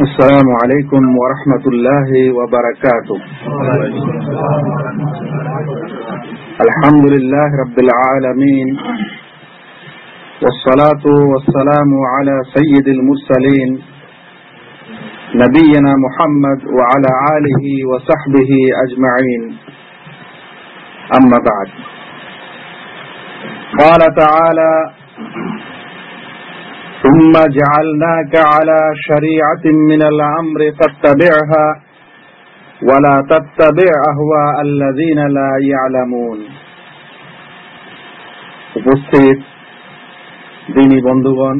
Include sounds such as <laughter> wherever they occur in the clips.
السلام عليكم ورحمة الله وبركاته. الحمد لله رب العالمين والصلاة والسلام على سيد المرسلين نبينا محمد وعلى آله وصحبه أجمعين. أما بعد قال تعالى ثم جعلناك على شريعة من الأمر فاتبعها ولا تتبع أهواء الذين لا يعلمون উপস্থিত দিনী বন্ধুগণ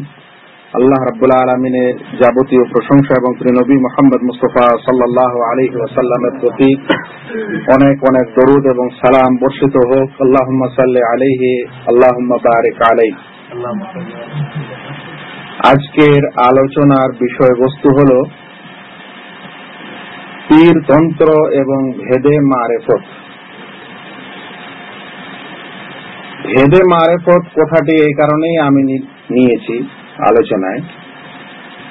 আল্লাহ রাব্বুল আলমিনের যাবতীয় প্রশংসা এবং তিনি নবী মোহাম্মদ মুস্তফা সাল্লাহ আলী ওয়াসাল্লামের প্রতি অনেক অনেক দরুদ এবং সালাম বর্ষিত হোক আল্লাহ সাল্লি আলাইহি আল্লাহ বারিক আলাইহি আজকের আলোচনার বিষয়বস্তু হল তীরতন্ত্র এবং ভেদে মারেফত। ভেদে মারেফত কথাটি এই কারণেই আমি নিয়েছি আলোচনায়।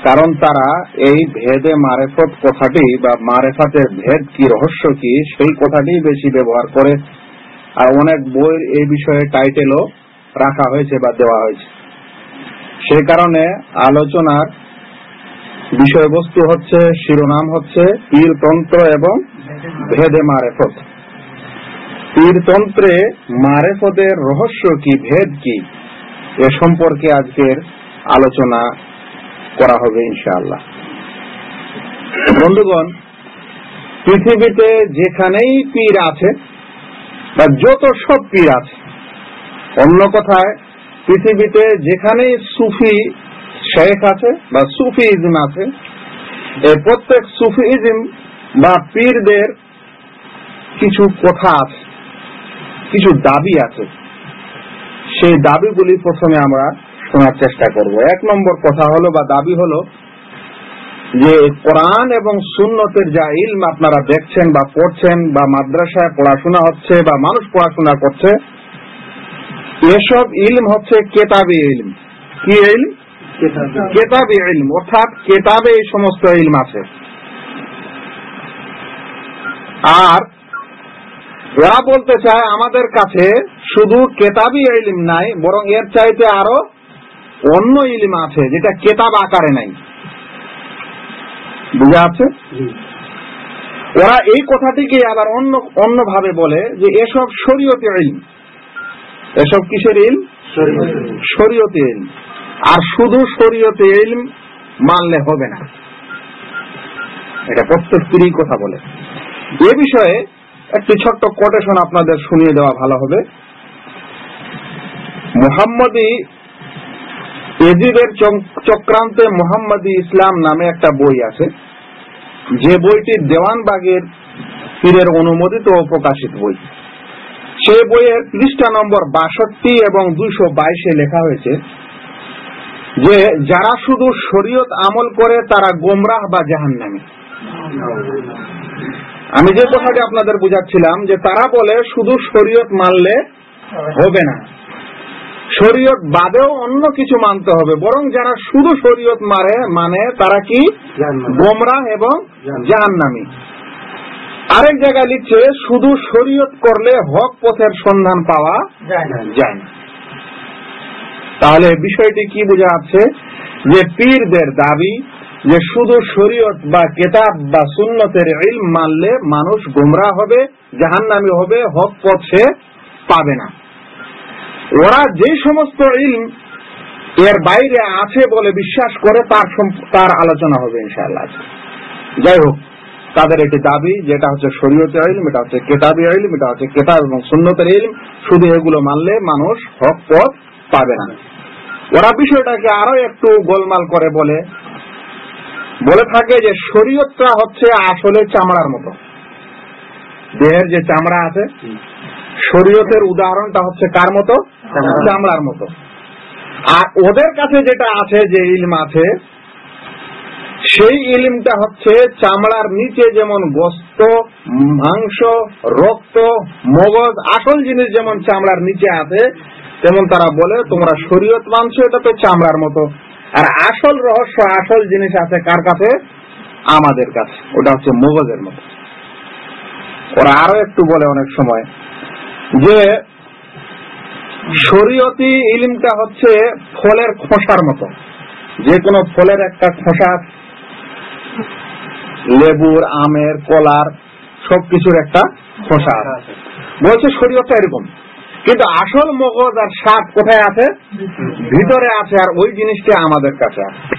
কারণ তারা এই ভেদে মারেফত কথাটি বা মারেফাতের ভেদ কি, রহস্য কি, সেই কথাটি বেশি ব্যবহার করে আর অনেক বইয়ের এই বিষয়ে টাইটেলও রাখা হয়েছে বা দেওয়া হয়েছে। সে কারণে আলোচনার বিষয়বস্তু হচ্ছে, শিরোনাম হচ্ছে পীরতন্ত্র এবং ভেদে মারেফত। পীরতন্ত্রে মারেফতের রহস্য কি, ভেদ কি, এ সম্পর্কে আজকের আলোচনা করা হবে ইনশাআল্লাহ। বন্ধুগণ, পৃথিবীতে যেখানেই পীর আছে বা যত সব পীর আছে, অন্য কথায় পৃথিবীতে যেখানে সুফি শেখ আছে বা সুফি ইজম আছে এই প্রত্যেক সুফি ইজম বা পীরদের কিছু কথা আছে, কিছু দাবি আছে। সেই দাবিগুলি প্রথমে আমরা শোনার চেষ্টা করব। এক নম্বর কথা হলো বা দাবি হলো যে, কোরআন এবং সুন্নতের যা ইলম আপনারা দেখছেন বা পড়ছেন বা মাদ্রাসায় পড়াশোনা হচ্ছে বা মানুষ পড়াশোনা করছে এসব ইলম হচ্ছে কেতাবে ইলম। কি ইলম? কেতাবে। ইলম অর্থাৎ কেতাবে এই সমস্ত ইলম আছে। আর ওরা বলতে চায় আমাদের কাছে শুধু কেতাবি ইলম নাই বরং এর চাইতে আরও অন্য ইলিম আছে যেটা কেতাব আকারে নাই। বুঝা আছে ওরা এই কথাটিকে আবার অন্য অন্য ভাবে বলে যে এসব শরীয়তে ইলম। এসব কিসের ইলম? শরীয়তে ইলম। আর শুধু শরীয়তে ইলম মানলে হবে না। এটা প্রত্যেক স্ত্রী কথা বলে। এ বিষয়ে একটি ছোট্ট কোটেশন আপনাদের শুনিয়ে দেওয়া ভালো হবে। মোহাম্মদী এজিদের চক্রান্তে মোহাম্মদী ইসলাম নামে একটা বই আছে। যে বইটি দেওয়ানবাগের পীরের অনুমোদিত ও প্রকাশিত বই। সে বইয়ের পৃষ্ঠা নম্বর বাষট্টি এবং দুইশো বাইশে লেখা হয়েছে যে যারা শুধু শরীয়ত আমল করে তারা গোমরাহ বা জাহান নামে আমি যে কথাটি আপনাদের বুঝাচ্ছিলাম যে তারা বলে শুধু শরীয়ত মানলে হবে না। শরীয়ত বাদেও অন্য কিছু মানতে হবে। বরং যারা শুধু শরীয়ত মারে মানে তারা কি? গোমরাহ এবং জাহান্নামী। আরেক জায়গায় লিখছে শুধু শরীয়ত করলে হক পথের সন্ধান পাওয়া যায় না। তাহলে বিষয়টি কি বোঝা যাচ্ছে? যে পীরদের দাবি যে শুধু শরীয়ত বা কেতাব বা সুন্নতের ইলম মানলে মানুষ গুমরা হবে জাহান্নামি হবে হক পথ সে পাবে না। ওরা যে সমস্ত ইলম এর বাইরে আছে বলে বিশ্বাস করে তার তার আলোচনা হবে ইনশাআল্লাহ। যাই হোক তাদের একটি দাবি যেটা হচ্ছে শরীয়তে ইলম এটা হচ্ছে কেতাবি ইলম এটা হচ্ছে কেতাব এবং সুন্নতের ইলম। শুধু এগুলো মানলে মানুষ হক পথ পাবে না। ওরা বিষয়টাকে আরও একটু গোলমাল করে বলে। বলে থাকে যে শরীয়তটা হচ্ছে আসলে চামড়ার মতো। দেহের যে চামড়া আছে শরীয়তের উদাহরণটা হচ্ছে কার মতো? চামড়ার মতো। আর ওদের কাছে যেটা আছে যে ইলম আছে সেই ইলিমটা হচ্ছে চামড়ার নিচে যেমন গোস্ত মাংস, রক্ত, মগজ, আসল জিনিস যেমন চামড়ার নিচে আছে, তেমন তারা বলে তোমরা শরীয়ত মানছো এটা তো চামড়ার মতো। আর আসল রহস্য, আসল জিনিস আছে কার কাছে? আমাদের কাছে। ওটা হচ্ছে মগজের মতো। ওরা আরও একটু বলে অনেক সময় যে শরীয়তি ইলিমটা হচ্ছে ফলের খোসার মতো। যে কোনো ফলের একটা খোসা লেবুর আমের কলার সবকিছুর একটা খোসা আছে। বলছে শরীয়তটা এরকম। কিন্তু আসল মগজ আর সাপ কোথায় আছে? ভিতরে আছে আর ওই জিনিসটা আমাদের কাছে আছে।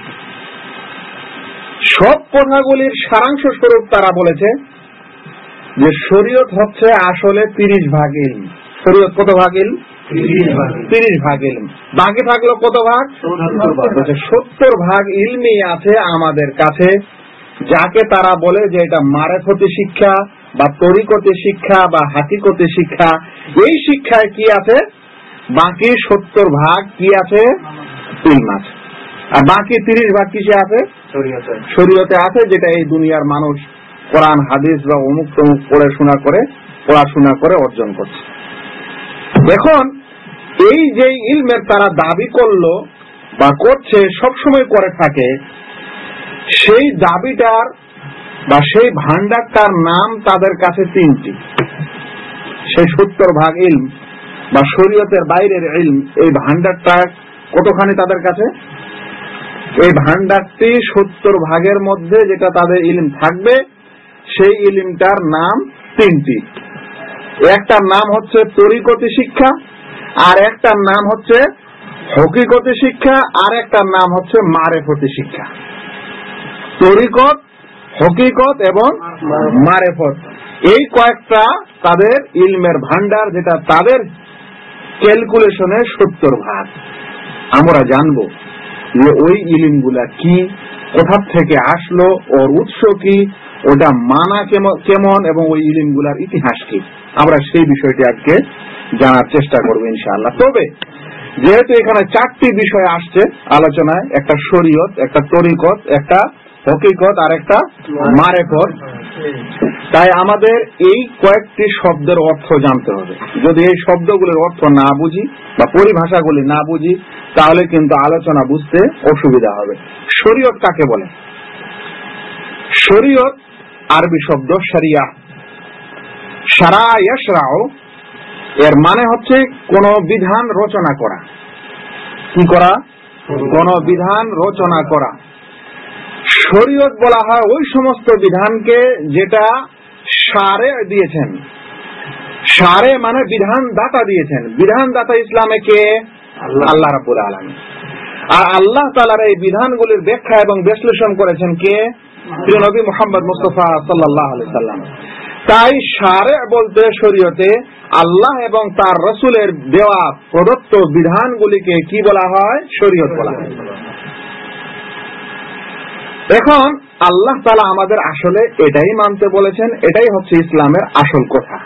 সব কথাগুলির সারাংশ স্বরূপ তারা বলেছে যে শরীয়ত হচ্ছে আসলে তিরিশ ভাগ ইলম শরীয়ত কত ভাগ ইলম তিরিশ ভাগ ইলম বাকি থাকল কত ভাগ? সত্তর ভাগ ইলমি আছে আমাদের কাছে। যাকে তারা বলে যে এটা মারেফতি শিক্ষা বা তরিকতে শিক্ষা বা হাকিকতে শিক্ষা এই শিক্ষায় কি আছে? বাকি সত্তর ভাগ কি আছে? ইলম আছে আর বাকি তিরিশ ভাগ কিসে আছে? শরীয়তে। আছে যেটা এই দুনিয়ার মানুষ কোরআন হাদিস বা অমুক তমুক পড়াশোনা করে পড়াশোনা করে অর্জন করছে। এখন এই যে ইলমের তারা দাবি করল বা করছে সবসময় করে থাকে সেই দাবিটার বা সেই ভান্ডারটার নাম তাদের কাছে তিনটি। সেই সত্তর ভাগ ইলম বা শরীয়তের বাইরের ইলম, এই ভান্ডারটা কতখানি তাদের কাছে? এই ভান্ডারটি সত্তর ভাগের মধ্যে যেটা তাদের ইলিম থাকবে, সেই ইলিমটার নাম তিনটি। একটার নাম হচ্ছে তরিকতি শিক্ষা, আর একটার নাম হচ্ছে হকিকতি শিক্ষা, আর একটার নাম হচ্ছে মারেফতি শিক্ষা। তরিকত, হকিকত এবং মারেফত। এই কয়েকটা তাদের ইলমের ভান্ডার যেটা তাদের ক্যালকুলেশনে সত্তর ভাগ। আমরা জানব যে ওই ইলিমগুলা কি, কোথা থেকে আসলো, ওর উৎস কি, ওটা মানা কেমন এবং ওই ইলিমগুলার ইতিহাস কি। আমরা সেই বিষয়টি আজকে জানার চেষ্টা করব ইনশাআল্লাহ। তবে যেহেতু এখানে চারটি বিষয় আসছে আলোচনায়, একটা শরীয়ত, একটা তরিকত, একটা হকিকত আর একটা মারেফত তাই আমাদের এই কয়েকটি শব্দের অর্থ জানতে হবে। যদি এই শব্দগুলির অর্থ না বুঝি বা পরিভাষাগুলি না বুঝি, তাহলে কিন্তু আলোচনা বুঝতে অসুবিধা হবে। শরীয়ত কাকে বলে? শরীয়ত আরবি শব্দ সারিয়া সারা ইয়াসরাও এর মানে হচ্ছে কোন বিধান রচনা করা। কি করা? কোন বিধান রচনা করা। শরীয়ত বলা হয় ওই সমস্ত বিধানকে যেটা সারে দিয়েছেন। সারে মানে বিধান দাতা দিয়েছেন। বিধান দাতা ইসলামে কে? আল্লাহ। রাবুল আলমী আর আল্লাহ তালার এই বিধানগুলির ব্যাখ্যা এবং বিশ্লেষণ করেছেন কে? নবী মোহাম্মদ মুস্তফা সাল্লাহ সাল্লাম। তাই সারে বলতে শরীয়তে আল্লাহ এবং তার রসুলের দেওয়া প্রদত্ত বিধানগুলিকে কি বলা হয়? শরীয়ত বলা হয়। এখন আল্লাহ তালা আমাদের আসলে এটাই মানতে বলেছেন, এটাই হচ্ছে ইসলামের আসল কথা।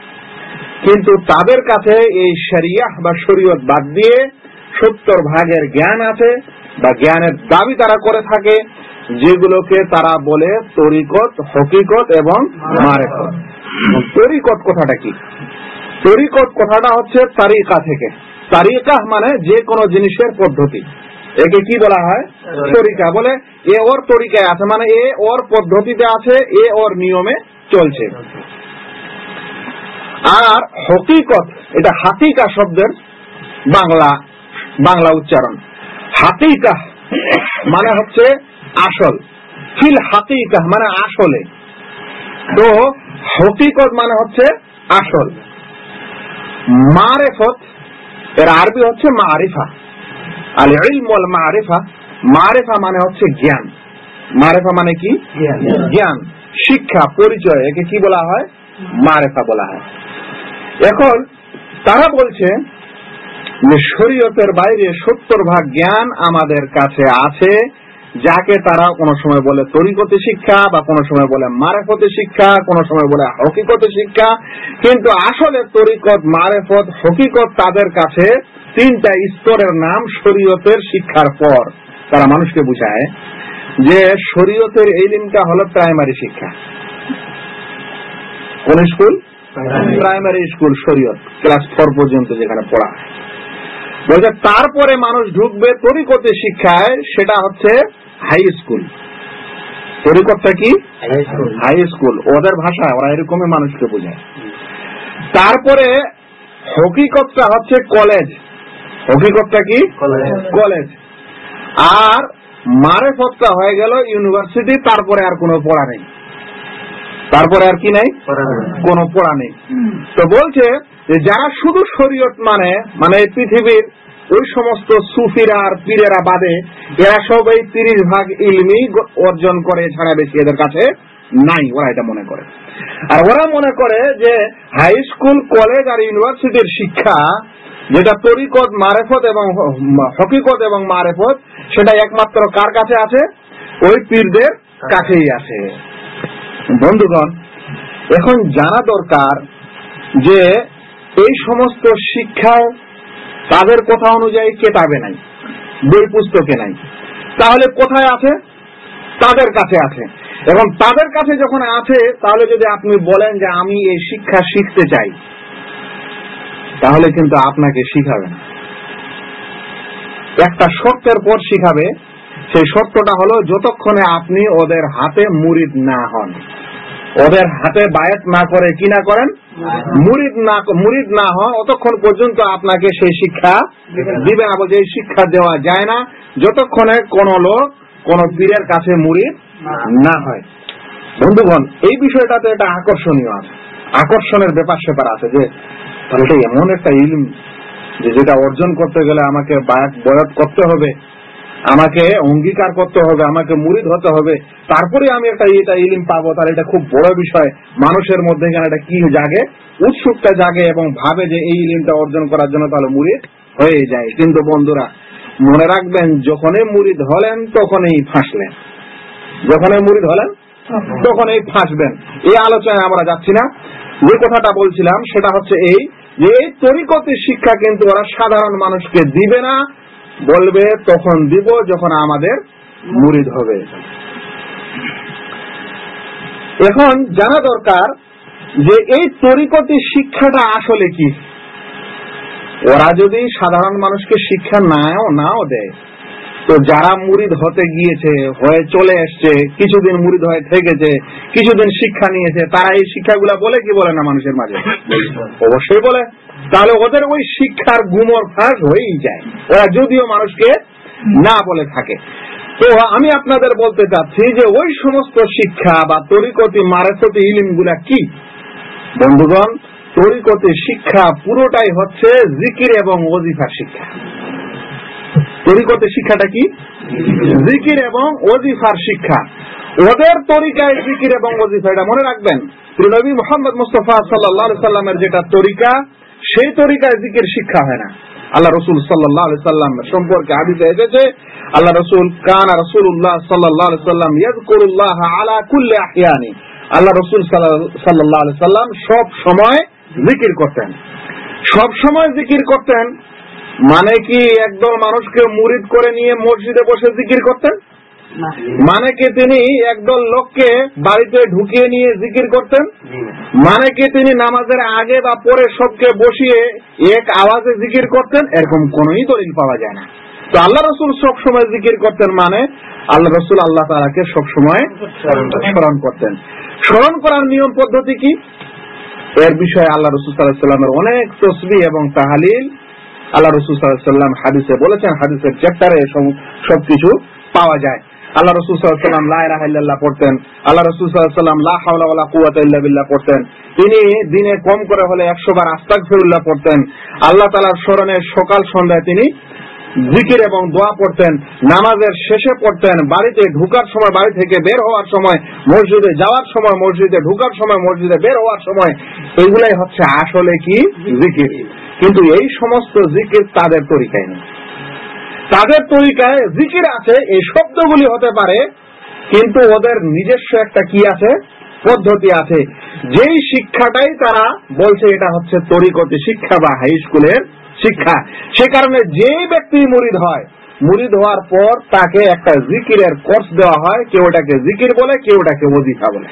কিন্তু তাদের কাছে এই শরিয়াহ বা শরীয়ত বাদ দিয়ে সত্তর ভাগের জ্ঞান আছে বা জ্ঞানের দাবি তারা করে থাকে, যেগুলোকে তারা বলে তরিকত, হকিকত এবং মারেকত। তরিকত কথাটা কি? তরিকত কথাটা হচ্ছে তারিকা থেকে। তারিকা মানে যে কোনো জিনিসের পদ্ধতি। একে কি বলা হয়? তরিকা। বলে এ ওর তরিকায় আছে মানে এ ওর পদ্ধতিতে আছে এ ওর নিয়মে চলছে। আর হকিকত এটা হাতিকা শব্দের বাংলা বাংলা উচ্চারণ। হাতিকা মানে হচ্ছে আসল। ফিল হাতিকা মানে আসলে। তো হকিকত মানে হচ্ছে আসল। মারেফত এর আরবি হচ্ছে মারিফা। আল ইলম ওয়াল মারিফা মারিফা মানে হচ্ছে জ্ঞান। মারেফা মানে কি? জ্ঞান। শিক্ষা পরিচয় একে কি বলা হয়? মারেফা বলা হয়। এখন তারা বলছে যে শরীয়তের বাইরে সত্তর ভাগ জ্ঞান আমাদের কাছে আছে। যাকে তারা কোনো সময় বলে তরিকতে শিক্ষা বা কোনো সময় বলে মারেফতে শিক্ষা কোনো সময় বলে হকিকতে শিক্ষা কিন্তু আসলে তরিকত মারেফত হকিকত তাদের কাছে তিনটা স্তরের নাম শরীয়তের শিক্ষার পর। তারা মানুষকে বুঝায় যে শরীয়তের এই লিমটা হলো প্রাইমারি শিক্ষা। কোন স্কুল? প্রাইমারি। স্কুল শরীয়ত ক্লাস ফোর পর্যন্ত যেখানে পড়া বলছে তারপরে মানুষ ঢুকবে তরিকতে শিক্ষায় সেটা হচ্ছে হাই স্কুল তরিকতটা কি? হাই স্কুল ওদের ভাষা ওরা এরকমই মানুষকে বোঝায়। তারপরে হকিকতটা হচ্ছে কলেজ হকিকতটা কি? কলেজ আর মারেফতটা হয়ে গেল ইউনিভার্সিটি তারপরে আর কোনো পড়া নেই। তারপরে আর কি নাই। কোনো পড়া নেই। তো বলছে যে যারা শুধু শরীয়ত মানে মানে পৃথিবীর ওই সমস্ত সুফিরা আর পীরেরা বাদে এরা এই তিরিশ ভাগ ইলমি অর্জন করে ছাড়া বেশি এদের কাছে নাই, ওরা এটা মনে করে। আর ওরা মনে করে যে হাই স্কুল, কলেজ আর ইউনিভার্সিটির শিক্ষা যেটা তরিকত, মারেফত এবং হকিকত এবং মারেফত, সেটা একমাত্র কার কাছে আছে? ওই পীরদের কাছেই আছে। বন্ধুগণ, এখন জানা দরকার যে এই সমস্ত শিক্ষা তাদের কথা অনুযায়ী কেতাবে নাই, বই পুস্তকে নাই। তাহলে কোথায় আছে? তাদের কাছে আছে। এবং তাদের কাছে যখন আছে, তাহলে যদি আপনি বলেন যে আমি এই শিক্ষা শিখতে চাই, তাহলে কিন্তু আপনাকে শিখাবে না। একটা শর্তের পর শিখাবে, সেই শর্তটা হলো, যতক্ষণে আপনি ওদের হাতে মুরিদ না হন। ওদের হাতে বায়াত না করে কি না করেন? মুরিদ না মুরিদ না হন অতক্ষণ পর্যন্ত আপনাকে সেই শিক্ষা দিবে না বলছে শিক্ষা দেওয়া যায় না। যতক্ষণে কোন লোক, কোন পীরের কাছে মুরিদ না হয়। বন্ধুগণ, এই বিষয়টাতে এটা আকর্ষণীয় আছে। আকর্ষণের ব্যাপার স্যাপার আছে যে, তাহলে এমন একটা ইলম যে যেটা অর্জন করতে গেলে আমাকে বায়াত বয়াত করতে হবে। আমাকে অঙ্গীকার করতে হবে, আমাকে মুরিদ হতে হবে। তারপরে আমি একটা এটা ইলিম পাবো, তাহলে এটা খুব বড় বিষয়। মানুষের মধ্যে এখানে একটা কি জাগে? উৎসুকতা জাগে এবং ভাবে যে এই ইলিমটা অর্জন করার জন্য তাহলে মুরিদ হয়ে যায়। কিন্তু বন্ধুরা, মনে রাখবেন, যখনই মুরিদ হলেন, তখনই ফাঁসলেন। যখনই মুরিদ হলেন, তখনই ফাঁসবেন। এই আলোচনায় আমরা যাচ্ছি না। যে কথাটা বলছিলাম, সেটা হচ্ছে এই যে এই তরিকতি শিক্ষা কিন্তু ওরা সাধারণ মানুষকে দিবে না বলবে, তখন দিব যখন আমাদের মুরিদ হবে। এখন জানা দরকার যে এই তরিকতের শিক্ষাটা আসলে কি? ওরা যদি সাধারণ মানুষকে শিক্ষা নাও নাও দেয় তো যারা মুরিদ হতে গিয়েছে, হয়ে চলে এসছে, কিছুদিন মুরিদ হয়ে থেকেছে, কিছুদিন শিক্ষা নিয়েছে, তারা এই শিক্ষাগুলা বলে কি বলে না মানুষের মাঝে? অবশ্যই বলে। তাহলে ওদের ওই শিক্ষার গুমর ফাঁস হয়েই যায়। ওরা যদিও মানুষকে না বলে থাকে। তো আমি আপনাদের বলতে চাচ্ছি যে ওই সমস্ত শিক্ষা বা তরিকতি, মারেফতি ইলিমগুলা কি? বন্ধুগণ, তরিকতি শিক্ষা পুরোটাই হচ্ছে জিকির এবং ওজিফার শিক্ষা। তরিকতের শিক্ষাটা কি? জিকির এবং ওজিফার শিক্ষা। ওদের তরিকায় জিকির এবং ওজিফা এটা মনে রাখবেন নবী মোহাম্মদ মুস্তফা সাল্লাহ সাল্লামের যেটা তরিকা, সেই তরিকায় জিকির শিক্ষা হয় না। আল্লাহ রসুল সাল্লাহ সাল্লাম সম্পর্কে আদিতে এসেছে, আল্লাহ রসুল কানা রসুল্লাহ সাল্লাহ সাল্লাম ইয়াজকুরুল্লাহ আলা কুল্লে আহিয়ানি। আল্লাহ রসুল সাল্লাহ সাল্লাম সব সময় জিকির করতেন। সব সময় জিকির করতেন মানে কি একদল মানুষকে মুরিদ করে নিয়ে মসজিদে বসে জিকির করতেন? মানে কি তিনি একদল লোককে বাড়িতে ঢুকিয়ে নিয়ে জিকির করতেন? মানে কি তিনি নামাজের আগে বা পরে সবকে বসিয়ে এক আওয়াজে জিকির করতেন? এরকম কোনই দলিল পাওয়া যায় না। তো আল্লাহ রসুল সব সময় জিকির করতেন মানে আল্লাহ রসুল আল্লাহ তালাকে সব সময় স্মরণ করতেন। স্মরণ করার নিয়ম পদ্ধতি কি? এর বিষয়ে আল্লাহ রসুল সাল্লাহ সাল্লামের অনেক তসবি এবং তাহালিল আল্লাহ রসুল সাল্লাম হাদিসে বলেছেন, হাদিসের চ্যাপ্টারে সবকিছু পাওয়া যায়। আল্লাহ রসুল সাল্লাম লাহ পড়তেন। আল্লাহ রসুল সাল্লাম লাহ কুয়াত পড়তেন। তিনি দিনে কম করে হলে একশো বার আস্তাক ফিরুল্লাহ পড়তেন। আল্লাহ তালার স্মরণে সকাল সন্ধ্যায় তিনি জিকির এবং দোয়া পড়তেন। নামাজের শেষে পড়তেন। বাড়িতে ঢুকার সময়, বাড়ি থেকে বের হওয়ার সময়, মসজিদে যাওয়ার সময়, মসজিদে ঢুকার সময়, মসজিদে বের হওয়ার সময় এগুলাই হচ্ছে আসলে কি? জিকির। কিন্তু এই সমস্ত জিকির তাদের তরিকায় নেই। তাদের তরিকায় জিকির আছে, এই শব্দগুলি হতে পারে, কিন্তু ওদের নিজস্ব একটা কি আছে? পদ্ধতি আছে। যেই শিক্ষাটাই তারা বলছে, এটা হচ্ছে তরিকতি শিক্ষা বা হাই স্কুলের শিক্ষা। সে কারণে যে ব্যক্তি মুরিদ হয়, মুরিদ হওয়ার পর তাকে একটা জিকিরের কোর্স দেওয়া হয়, কেউ ওটাকে জিকির বলে, কেউ ওটাকে ওজিফা বলে।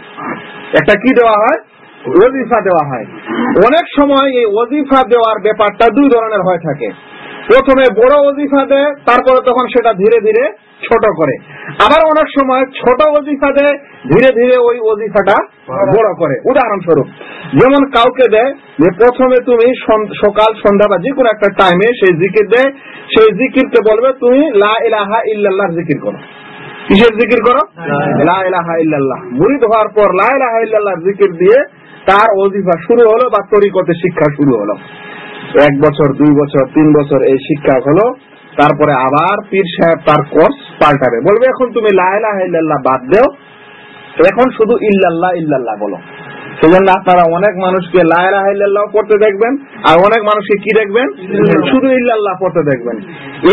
একটা কি দেওয়া হয়? ওজিফা দেওয়া হয়। অনেক সময় এই ওজিফা দেওয়ার ব্যাপারটা দুই ধরনের হয়ে থাকে। প্রথমে বড় অজিফা দেয় তারপরে তখন সেটা ধীরে ধীরে ছোট করে। আবার অনেক সময় ছোট অজিফা দেয় ধীরে ধীরে ওই অজিফাটা বড় করে। উদাহরণস্বরূপ যেমন কাউকে দেয় যে প্রথমে তুমি সকাল সন্ধ্যা বা যে কোনো একটা টাইমে সেই জিকির দেয়। সেই জিকিরকে বলবে তুমি লা ইলাহা ইল্লাল্লাহ জিকির করো। কিসের জিকির করো? লা ইলাহা ইল্লাল্লাহ। মুরিদ হওয়ার পর লা ইলাহা ইল্লাল্লাহ জিকির দিয়ে তার অজিফা শুরু হলো বা তরিকতে শিক্ষা শুরু হলো। এক বছর, দুই বছর, তিন বছর এই শিক্ষা হলো। তারপরে আবার পীর সাহেব তার কোর্স পাল্টাবে। বলবে, এখন তুমি লা ইলাহা বাদ দেও। এখন শুধু ইল্লাল্লাহ ইল্লাল্লাহ বলো। সেজন্য আপনারা অনেক মানুষকে লা ইলাহা ইল্লাল্লাহ পড়তে দেখবেন, আর অনেক মানুষকে কি দেখবেন? শুধু ইল্লাল্লাহ পড়তে দেখবেন।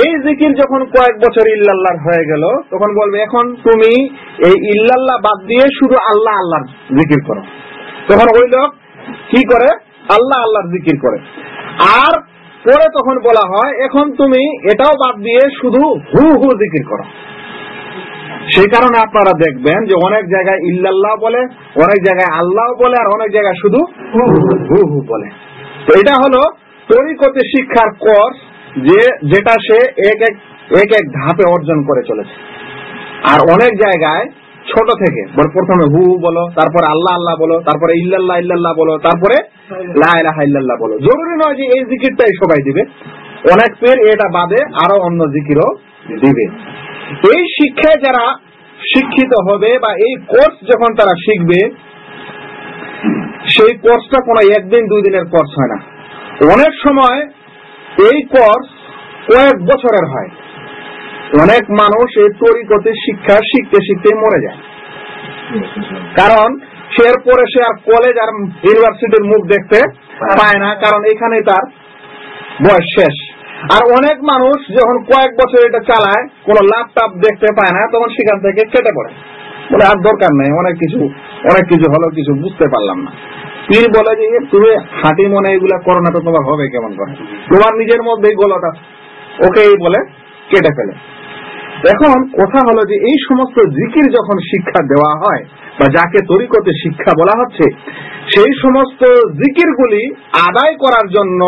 এই জিকির যখন কয়েক বছর ইল্লাল্লাহ হয়ে গেল, তখন বলবে, এখন তুমি এই ইল্লাল্লাহ বাদ দিয়ে শুধু আল্লাহ, আল্লাহর জিকির করো। তখন ওই লোক কি করে? আল্লাহ আল্লাহর জিকির করে। আর পরে তখন বলা হয়, এখন তুমি এটাও বাদ দিয়ে শুধু হু হু জিকির করো। সেই কারণে আপনারা দেখবেন যে অনেক জায়গায় ইল্লাল্লাহ বলে, অনেক জায়গায় আল্লাহ বলে, আর অনেক জায়গায় শুধু হু হু বলে। তো এটা হলো তরিকতে শিক্ষার কোর্স যে, যেটা সে এক এক এক এক ধাপে অর্জন করে চলেছে। আর অনেক জায়গায় ছোট থেকে। প্রথমে হু হু বলো, তারপরে আল্লাহ আল্লাহ বলো, তারপরে ইল্লাল্লাহ ইল্লাল্লাহ বলো, তারপরে ইল্লাল্লাহ বলো। জরুরি নয় যে এই জিকিরটাই সবাই দিবে। অনেক পের এটা বাদে আরও অন্য জিকিরও দিবে। এই শিক্ষায় যারা শিক্ষিত হবে বা এই কোর্স যখন তারা শিখবে, সেই কোর্সটা কোনো একদিন, দুই দিনের কোর্স হয় না। অনেক সময় এই কোর্স কয়েক বছরের হয়। অনেক মানুষ এই তরিকতে শিক্ষা শিখতে শিখতে মরে যায়। কারণ সে এরপরে সে আর কলেজ আর ইউনিভার্সিটির মুখ দেখতে পায় না, কারণ এখানে তার বয়স শেষ। আর অনেক মানুষ যখন কয়েক বছর এটা চালায়, কোন ল্যাপটপ দেখতে পায় না, তখন সেখান থেকে কেটে পড়ে। বলে, আর দরকার নেই, অনেক কিছু অনেক কিছু হলো কিছু বুঝতে পারলাম না। পীর বলে যে তুমি হাঁটি মনে এগুলা করো না তো তোমার হবে কেমন করে? তোমার নিজের মধ্যেই গোলটা ওকে এই বলে, কেটে ফেলে। এখন কথা হলো যে এই সমস্ত জিকির যখন শিক্ষা দেওয়া হয়, বা যাকে তরিকতে শিক্ষা বলা হচ্ছে, সেই সমস্ত জিকিরগুলি আদায় করার জন্য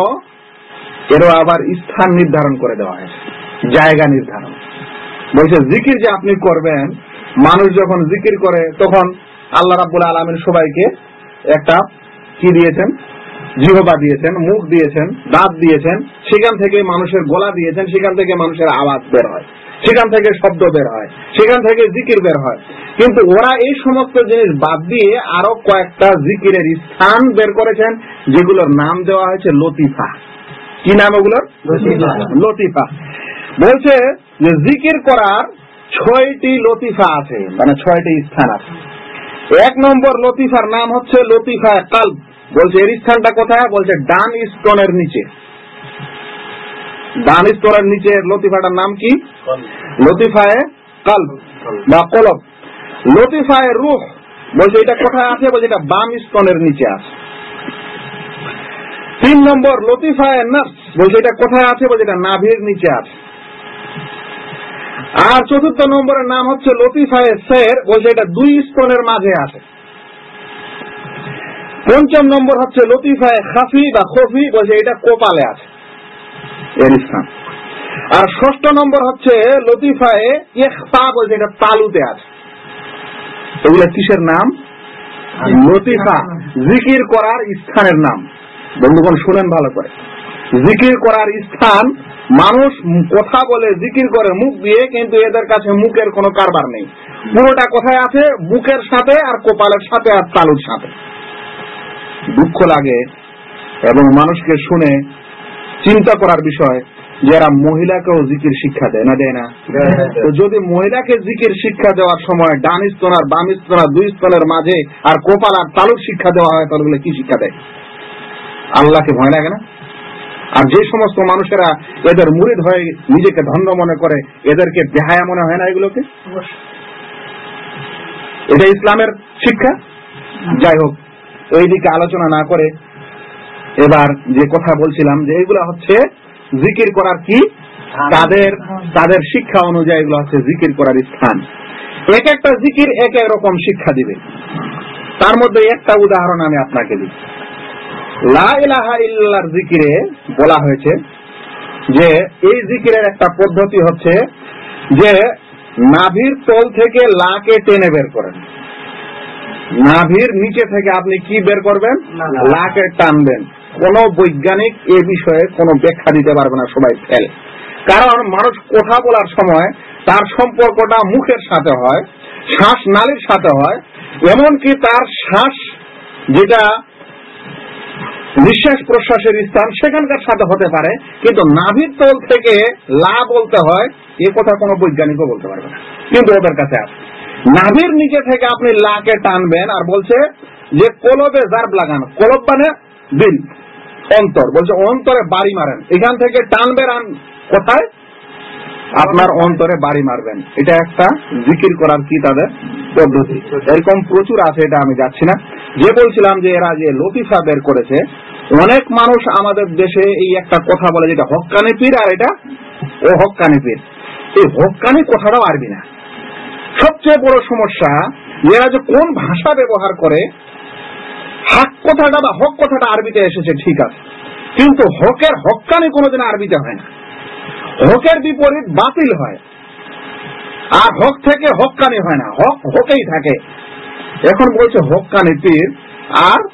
এরও আবার স্থান নির্ধারণ করে দেওয়া হয়েছে, জায়গা নির্ধারণ। বলছে, জিকির যে আপনি করবেন, মানুষ যখন জিকির করে, তখন আল্লাহ রাবুল আলমিন সবাইকে একটা কি দিয়েছেন? জিহবা দিয়েছেন, মুখ দিয়েছেন, দাঁত দিয়েছেন, সেখান থেকে মানুষের গলা দিয়েছেন, সেখান থেকে মানুষের আওয়াজ বের হয়। সেখান থেকে শব্দ বের হয় সেখান থেকে জিকির বের হয়। কিন্তু ওরা এই সমস্ত জিনিস বাদ দিয়ে আরও কয়েকটা জিকিরের স্থান বের করেছেন যেগুলোর নাম দেওয়া হয়েছে লতিফা। কি নাম ওগুলোর? লতিফা। বলছে যে জিকির করার ছয়টি লতিফা আছে মানে ছয়টি স্থান আছে। এক নম্বর লতিফার নাম হচ্ছে লতিফা কাল বলছে এর স্থানটা কোথায়? বলছে ডান স্তনের নিচে। ডান স্তনের নিচে লতিফাটার নাম কি? লতিফায় কাল বা কলব লতিফায় রুহ বলছে এটা কোথায় আছে? বলছে এটা বাম স্তনের নিচে আছে। তিন নম্বর লতিফায় নাফস বলছে এটা কোথায় আছে? বলছে এটা নাভির নিচে আছে। আর চতুর্থ নম্বরের নাম হচ্ছে লতিফায় শের বলছে এটা দুই স্তনের মাঝে আছে। পঞ্চম নম্বর হচ্ছে লতিফায় খাফি বা খফি বলছে এটা কোপালে আছে। এর স্থান আর ষষ্ঠ নম্বর হচ্ছে লতিফায় ইখফা বলছে এটা তালুতে আছে। এগুলো কিসের নাম? লতিফা জিকির করার স্থানের নাম। বন্ধুগণ শুনেন ভালো করে। জিকির করার স্থান মানুষ কথা বলে জিকির করে মুখ দিয়ে কিন্তু এদের কাছে মুখের কোনো কারবার নেই। পুরোটা কোথায় আছে? মুখের সাথে আর কপালের সাথে আর তালুর সাথে। দুঃখ লাগে এবং মানুষকে শুনে চিন্তা করার বিষয়, যারা মহিলাকেও জিকির শিক্ষা দেয় না দেয় না। তো যদি মহিলাকে জিকির শিক্ষা দেওয়ার সময় ডান স্তন আর বাম স্তন আর দুই স্তনের মাঝে আর কোপাল আর তালুর শিক্ষা দেওয়া হয়, তাহলে কি শিক্ষা দেয়? আল্লাহকে ভয় লাগে না? আর যে সমস্ত মানুষেরা এদের মুরিদ হয়ে নিজেকে ধন্য মনে করে, এদেরকে বেহায়া মনে হয় না এগুলোকে? এটা ইসলামের শিক্ষা? যাই হোক এই দিকে আলোচনা না করে এবার যে কথা বলছিলাম যে এগুলো হচ্ছে জিকির করার কি? তাদের তাদের শিক্ষা অনুযায়ী এগুলো হচ্ছে জিকির করার স্থান। এক একটা জিকির এক এক রকম শিক্ষা দিবে। তার মধ্যে একটা উদাহরণ আমি আপনাকে দিই। লা ইলাহা জিকিরে বলা হয়েছে যে এই জিকিরের একটা পদ্ধতি হচ্ছে যে নাভির তল থেকে লাকে টেনে বের করেন। নাভির নিচে থেকে আপনি কি বের করবেন? লাকে টানবেন। কোন বৈজ্ঞানিক এ বিষয়ে কোনো ব্যাখ্যা দিতে পারবে না সবাই ফেল। কারণ মানুষ কথা বলার সময় তার সম্পর্কটা মুখের সাথে হয়, শ্বাস নালীর সাথে হয়, এমনকি তার শ্বাস যেটা নিঃশ্বাস প্রশ্বাসের স্থান সেখানকার সাথে হতে পারে, কিন্তু নাভির তল থেকে লা বলতে হয়, এ কথা কোনো বৈজ্ঞানিকও বলতে পারবে না। কিন্তু ওদের কাছে আছে। নাভির নিচে থেকে আপনি লাকে টানবেন আর বলছে যে কলবে জার্ব লাগান, কলব মানে দিল অন্তর, বলছে অন্তরে বাড়ি মারেন। এখান থেকে টানবেন কোথায়? আপনার অন্তরে বাড়ি মারবেন। এটা একটা জিকির করার কি তাদের পদ্ধতি? এরকম প্রচুর আছে, এটা আমি যাচ্ছি না। যে বলছিলাম যে এরা যে লতিফা বের করেছে, অনেক মানুষ আমাদের দেশে এই একটা কথা বলে যেটা হক্কানি পীর আর এটা ও হক্কানি পীর। এই হক্কানি কথাটাও আরবি না। সবচেয়ে বড় সমস্যা এরা যে কোন ভাষা ব্যবহার করে হাক কথাটা বা হক কথাটা আরবিতে এসেছে, ঠিক আছে। কিন্তু হকের হক্কানি কোনোদিন আরবিতে হয় না। হকের বিপরীত বাতিল হয়। আর হক থেকে হক্কানি হয় না। হক হকেই থাকে। এখন বলছে হক্কানি পীর আর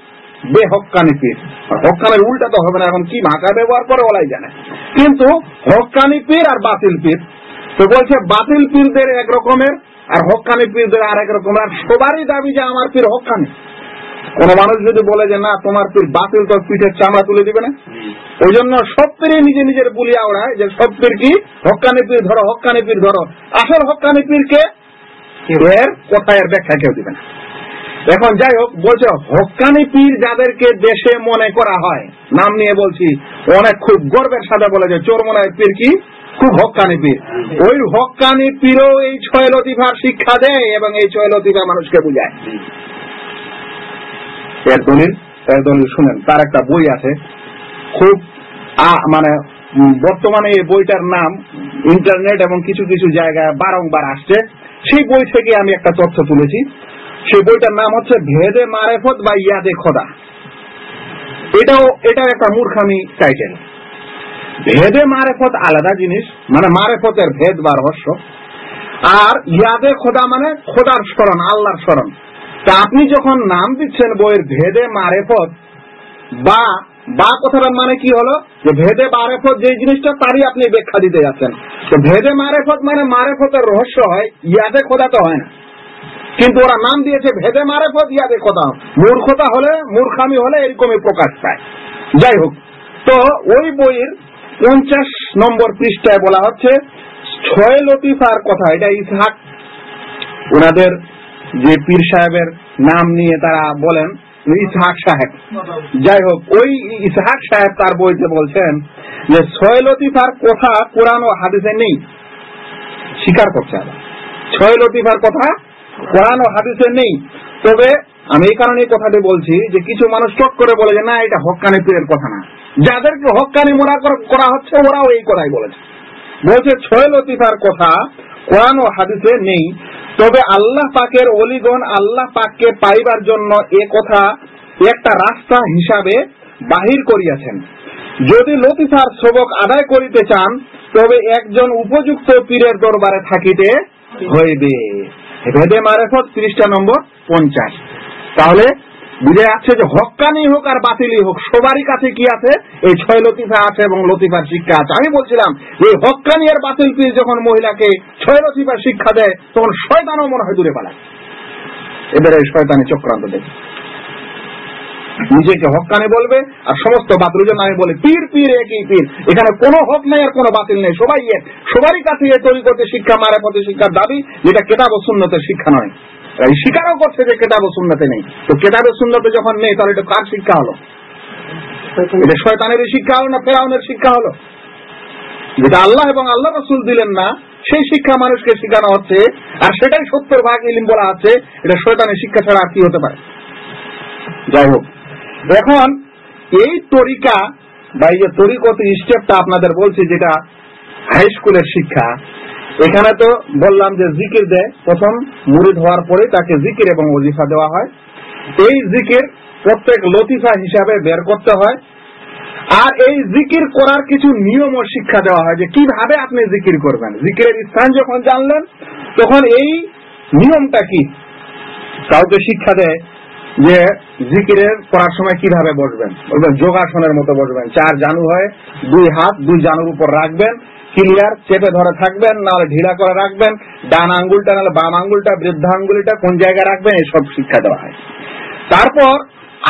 বেহক্কানি পীর। হক্কানের উল্টা তো হবে না, এখন কি ভাষা ব্যবহার করে ওলাই জানে। কিন্তু হক্কানি পীর আর বাতিল পীর। তো বলছে বাতিল পীরদের এক রকমের আর হক্কানি পীরদের আর এক রকমের। আর সবারই দাবি যে আমার পীর হক্কানি। কোন মানুষ যদি বলে যে না তোমার পীর বাতিল তো পিঠের চামড়া তুলে দিবে না? ওই জন্য সব পীরে নিজে নিজের বুলিয়া ওড়ায় যে সব পীর কি? হক্কানি পীর ধরো হক্কানি পীর ধরো। আসল হক্কানি পীরকে এর কথা এর ব্যাখ্যা কেউ দিবে না। এখন যাই হোক বলছে হক্কানি পীর যাদেরকে দেশে মনে করা হয় নাম নিয়ে বলছি অনেক খুব গর্বের সাথে বলে যে চোর মনে পীর কি? খুব হক্কানি পীর ওই হক্কানি পীরও এই ছয় লতিফার শিক্ষা দেয় এবং এই ছয় লতিফা মানুষকে বুঝায়। এর দলিল এর দলিল শুনেন, তার একটা বই আছে। খুব মানে বর্তমানে এই বইটার নাম ইন্টারনেট এবং কিছু কিছু জায়গায় বারংবার আসছে। সেই বই থেকে আমি একটা তথ্য তুলেছি। সেই বইটার নাম হচ্ছে ভেদে মারেফত বা ইয়াদে খোদা। এটাও এটাও একটা মূর্খামি টাইটেল ভেদে মারেফত আলাদা জিনিস মানে মারেফতের ভেদ বা রহস্য। আর ইয়াদে খোদা মানে খোদার স্মরণ, আল্লাহর স্মরণ। তা আপনি যখন নাম দিচ্ছেন বইয়ের ভেদে মারেফত বা বা কথাটার মানে কি হলো? যে ভেদে মারেফত যে জিনিসটা তারই আপনি ব্যাখ্যা দিতে যাচ্ছেন। তো ভেদে মারেফত মানে মারেফতের রহস্য হয়, ইয়াদে খোদা তো হয় না। কিন্তু ওরা নাম দিয়েছে ভেদে মারেফত ইয়াদে খোদা। মূর্খতা হলে, মূর্খামি হলে এরকমই প্রকাশ পায়। যাই হোক, তো ওই বইয়ের পঞ্চাশ নম্বর পৃষ্ঠায় বলা হচ্ছে, ছয় লতিফার কথা, এটা ইসহাক ওনাদের যে পীর সাহেবের নাম নিয়ে তারা বলেন ইসহাক সাহেব। যাই হোক, ওই ইসহাক সাহেব তার বইতে বলছেন যে, ছয় লতিফার কথা কোরআন ও হাদিসে নেই। স্বীকার করছে ছয় লতিফার কথা কোরআন ও হাদিসে নেই। তবে আমি এই কারণে কথাটি বলছি যে, কিছু মানুষ চট করে বলে যে, না, এটা হকানি পীরের কথা না। যাদেরকে হকানি করা- করা হচ্ছে, ওরাও এই কথাই বলেছে। বলছে, ছয় লতিফার কথা কোরআন ও হাদিসে নেই। তবে আল্লাহ পাকের অলিগন আল্লাহ পাককে পাইবার জন্য এ কথা একটা রাস্তা হিসাবে বাহির করিয়াছেন। যদি লতিফার সবক আদায় করিতে চান, তবে একজন উপযুক্ত পীরের দরবারে থাকিতে হইবে। ভেদে মারেফত ত্রিশটা নম্বর পঞ্চাশ। তাহলে বুঝে যাচ্ছে যে হক্কানি হোক আর বাতিলই হোক, সবারই কাছে কি আছে? এই ছয় লতিফা আছে এবং লতিফার শিক্ষা আছে। আমি বলছিলাম এই হক্কানি আর বাতিল পীর যখন মহিলাকে ছয় লতিফার শিক্ষা দেয়, তখন শয়তানও মনে হয় দূরে পালায়। এদের এই শয়তানি চক্রান্ত দেখে। নিজেকে হকানি বলবে আর সমস্ত বাতিল জন্য আমি বলি, পীর পীর, একই পীর। এখানে কোনো হক নেই আর কোনো বাতিল নেই। সবাই এক। সবারই কাছে এ তৈরি করতে শিক্ষা মারে পথে শিক্ষার দাবি, যেটা কেতাব ও সুন্নতের শিক্ষা নয়। স্বীকারও করছে যে কেতাব ও সুন্নতে নেই। তো কেতাব ও সুন্নতে যখন নেই তাহলে এটা কার শিক্ষা হলো? এটা শয়তানেরই শিক্ষা হলো না ফেরাউনের শিক্ষা হলো? যেটা আল্লাহ এবং আল্লাহ রসুল দিলেন না সেই শিক্ষা মানুষকে শেখানো হচ্ছে আর সেটাই সত্তর ভাগ ইলিম বলা আছে এটা শয়তানের শিক্ষা ছাড়া আর কি হতে পারে? যাই হোক এখন এই তরিকা বা এই যে তরিকত স্টেপটা আপনাদের বলছি যেটা হাই স্কুলের শিক্ষা এখানে তো বললাম যে জিকির দেয়। প্রথম মুরিদ হওয়ার পরে তাকে জিকির এবং ওজিফা দেওয়া হয়। এই জিকির প্রত্যেক লতিফা হিসাবে বের করতে হয়। আর এই জিকির করার কিছু নিয়ম ও শিক্ষা দেওয়া হয় যে কীভাবে আপনি জিকির করবেন। জিকিরের স্থান যখন জানলেন, তখন এই নিয়মটা কি? কাউকে শিক্ষা দেয় যে জিকিরের করার সময় কীভাবে বসবেন। যোগাসনের মতো বসবেন। চার জানু হয়, দুই হাত, দুই জানুর উপর রাখবেন। ক্লিয়ার চেপে ধরে থাকবেন, নাহলে ঢিলা করে রাখবেন, ডান আঙ্গুলটা, নাহলে বাম আঙ্গুলটা, বৃদ্ধ আঙ্গুলটা কোন জায়গায় রাখবেন, এসব শিক্ষা দেওয়া হয়। তারপর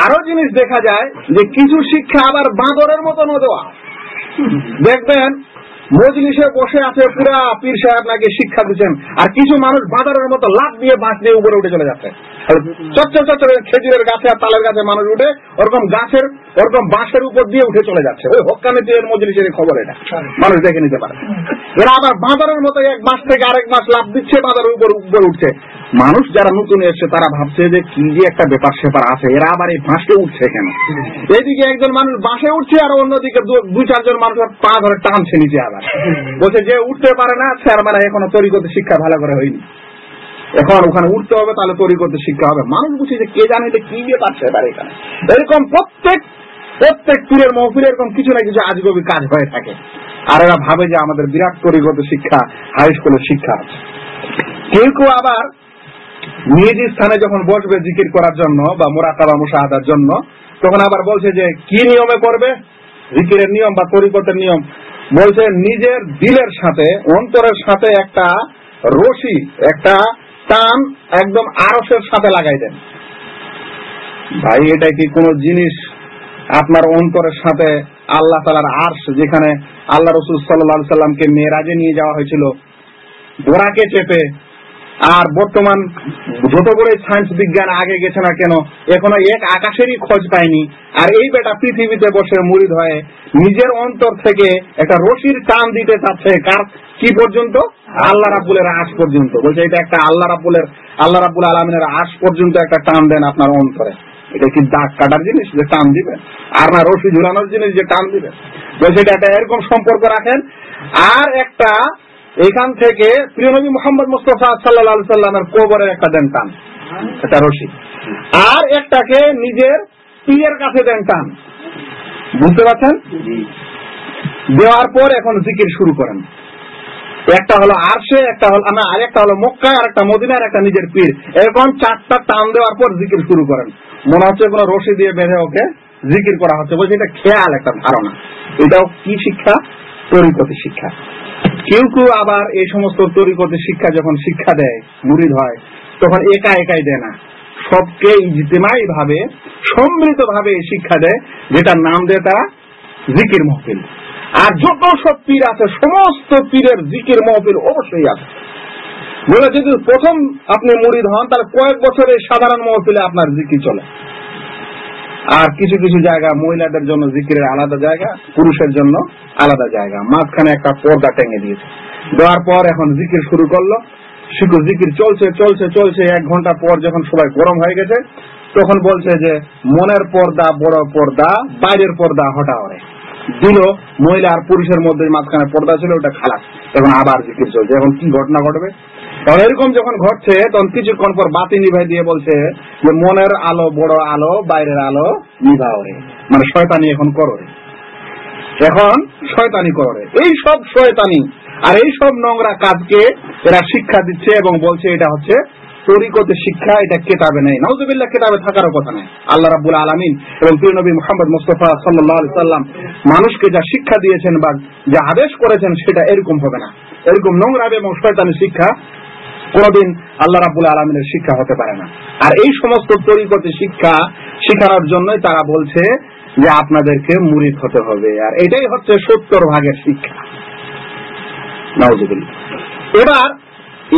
আরও জিনিস দেখা যায় যে কিছু শিক্ষা আবার বাঁদরের মতনও দেওয়া। দেখবেন মজলিসে বসে আছে পুরা পীর সাহেব নাকি শিক্ষা দিচ্ছেন। আর কিছু মানুষ বাঁদরের মতো লাভ দিয়ে বাঁশ দিয়ে উপরে উঠে চলে যাচ্ছে। চচ্চর চচ্চর খেজুরের গাছে আর তালের গাছে মানুষ উঠে ওরকম গাছের, ওরকম বাঁশের উপর দিয়ে উঠে চলে যাচ্ছে। ওই হকানি দিয়ে মজলিসের খবর এটা। মানুষ দেখে নিতে পারে। এরা আবার বাঁদরের মতো এক মাস থেকে আরেক মাস লাভ দিচ্ছে, বাজারের উপর উপরে উঠছে। মানুষ যারা নতুন এসছে, তারা ভাবছে যে কি যে একটা ব্যাপার সেপার আছে, এরা আবার এই বাঁশে উঠছে কেন? এইদিকে একজন মানুষ বাঁশে উঠছে আর অন্যদিকে দুই, চারজন মানুষ পা ধরে টানছে নিচে আবার। বলছে যে উঠতে পারে না, স্যার মানে এখনও তরিকত শিক্ষা ভালো করে হয়নি। এখন ওখানে উঠতে হবে, তাহলে তরিকত শিক্ষা হবে। মানুষ বুঝছে যে কে জানে এটা কি ব্যাপার সেপার এখানে। এরকম প্রত্যেক প্রত্যেক পীরের মহফিলে এরকম কিছু না কিছু আজগবি কাজ হয়ে থাকে। আর এরা ভাবে যে আমাদের বিরাট তরিগত শিক্ষা, হাই স্কুলের শিক্ষা আছে। কেউ কেউ আবার নিজ স্থানে যখন বসবে জিকির করার জন্য বা মোরাকাবা মুশাহাদার জন্য, তখন আবার বলছে যে, কি নিয়মে করবে? জিকিরের নিয়ম বা তরিকতের নিয়ম। বলছে, নিজের দিলের সাথে, অন্তরের সাথে একটা রশি, একটা টান একদম আরসের সাথে লাগাই দেন। ভাই, এটা কি কোনো জিনিস? আপনার অন্তরের সাথে আল্লাহ তালার আর্শ, যেখানে আল্লাহ রসুল সাল্লাহ সাল্লামকে মেয়েরাজে নিয়ে যাওয়া হয়েছিল বোরাকে চেপে আর বর্তমান যত করে সায়েন্স বিজ্ঞান আগে গেছে না কেন, এখনও এক আকাশেরই খোঁজ পায়নি। আর এই বেটা পৃথিবীতে বসে মুড়িদ হয়ে নিজের অন্তর থেকে একটা রশির টান দিতে চাচ্ছে। কার? কি পর্যন্ত? আল্লাহ রাবুলের আশ পর্যন্ত। বলছে, এটা একটা আল্লাহ রাবুলের আল্লাহ রাবুল আলমিনের আশ পর্যন্ত একটা টান দেন আপনার অন্তরে। এটা কি দাগ কাটার জিনিস যে টান দিবেন আর না রশি ঝুলানোর জিনিস যে টান দিবেন বলছে, এটা একটা এরকম সম্পর্ক রাখেন। আর একটা এখান থেকে প্রিয়নবী মোহাম্মদ মুস্তফা সাল্লাহ সাল্লামের কোবরের একটা দেন টান। একটা রশি। আর একটাকে নিজের পীরের কাছে দেন টান। বুঝতে পারছেন? দেওয়ার পর এখন জিকির শুরু করেন। একটা হলো আরশে একটা হলো না আর একটা হলো মক্কায় আর একটা মদিনার একটা নিজের পীর। এরকম চারটা টান দেওয়ার পর জিকির শুরু করেন। মনে হচ্ছে কোনো রশি দিয়ে বেঁধে ওকে জিকির করা হচ্ছে। বলছে এটা খেয়াল একটা ধারণা। এটাও কি শিক্ষা? তরিকতি শিক্ষা। কেউ কেউ আবার এই সমস্ত তরিকতি শিক্ষা যখন শিক্ষা দেয়, মুরিদ হয়, তখন একা একাই দেয় না। সবকে ইজতেমাই ভাবে সম্মিলিত ভাবে শিক্ষা দেয়, যেটার নাম দেয় তারা জিকির মহফিল। আর যত সব পীর আছে, সমস্ত পীরের জিকির মহফিল অবশ্যই আছে। বলে যদি প্রথম আপনি মুড়িদ হন, তাহলে কয়েক বছরে সাধারণ মহফিলে আপনার জিকির চলে। আর কিছু কিছু জায়গা মহিলাদের জন্য জিকিরের আলাদা জায়গা, পুরুষের জন্য আলাদা জায়গা। মাঝখানে একটা পর্দা টেঙে দিয়েছে। দেওয়ার পর এখন জিকির শুরু করল। শিখু জিকির চলছে চলছে চলছে। এক ঘণ্টা পর যখন সবাই গরম হয়ে গেছে, তখন বলছে যে, মনের পর্দা, বড় পর্দা, বাইরের পর্দা হটা হরে দিল মহিলা আর পুরুষের মধ্যে মাঝখানে পর্দা ছিল, ওটা খালাস। এখন আবার জিকির চলছে। এখন কি ঘটনা ঘটবে? তখন এরকম যখন ঘটছে, তখন কিছুক্ষণ পর বাতি নিভাই দিয়ে বলছে যে মনের আলো, বড় আলো, বাইরের আলো নিভাও রে। মানে শয়তানি এখন করো রে। এখন শয়তানি করো এই সব শয়তানি আর এই সব নোংরা কাজকে এরা শিক্ষা দিচ্ছে এবং বলছে এটা হচ্ছে তরিকতে শিক্ষা, এটা কেতাবে নেই। নজবিল্লাহ কেতাবে থাকারও কথা নেই। আল্লাহ রাবুল আলমিন এবং প্রিয় নবী মোহাম্মদ মুস্তফা সাল্লাহ সাল্লাম মানুষকে যা শিক্ষা দিয়েছেন বা যা আদেশ করেছেন, সেটা এরকম হবে না। এরকম নোংরা এবং শয়তানি শিক্ষা কোনদিন আল্লাহ রাবুল আলমিনের শিক্ষা হতে পারে না। আর এই সমস্ত তরিকতে শিক্ষা শেখানোর জন্যই তারা বলছে যে আপনাদেরকে মুরিদ হতে হবে। আর এটাই হচ্ছে সত্তর ভাগের শিক্ষা। এবার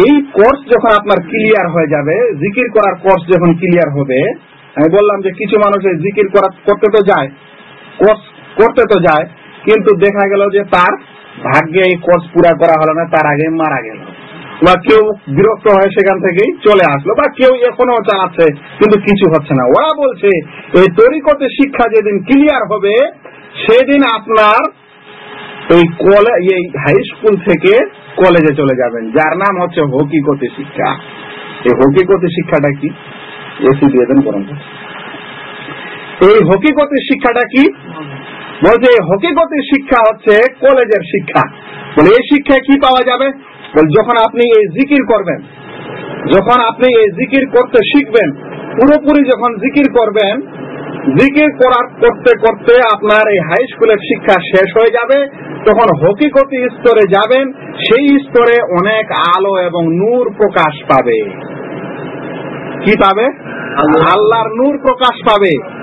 এই কোর্স যখন আপনার ক্লিয়ার হয়ে যাবে, জিকির করার কোর্স যখন ক্লিয়ার হবে, আমি বললাম যে কিছু মানুষ এই জিকির করা করতে তো যায় কোর্স করতে তো যায়, কিন্তু দেখা গেল যে তার ভাগ্যে এই কোর্স পুরা করা হলো না, তার আগে মারা গেল। বা কেউ বিরক্ত হয়ে সেখান থেকেই চলে আসলো, বা কেউ এখনও চালাচ্ছে, কিন্তু কিছু হচ্ছে না। ওরা বলছে, এই তরিকতে শিক্ষা যেদিন ক্লিয়ার হবে, সেদিন আপনার এই কলে, এই হাই স্কুল থেকে কলেজে চলে যাবেন। যার নাম হচ্ছে হকিকতে শিক্ষা। এই হকিকতে শিক্ষাটা কি? এসি দিয়ে দেন করুন এই হকিকতে শিক্ষাটা কি? বলছে, এই হকিগতি শিক্ষা হচ্ছে কলেজের শিক্ষা। বলে, এই শিক্ষায় কি পাওয়া যাবে? যখন আপনি এই জিকির করবেন, যখন আপনি এই জিকির করতে শিখবেন, পুরোপুরি যখন জিকির করবেন, জিকির করার করতে করতে আপনার এই হাই স্কুলের শিক্ষা শেষ হয়ে যাবে। তখন হকিকতি স্তরে যাবেন, সেই স্তরে অনেক আলো এবং নূর প্রকাশ পাবে। কি পাবে? আল্লাহর নূর প্রকাশ পাবে।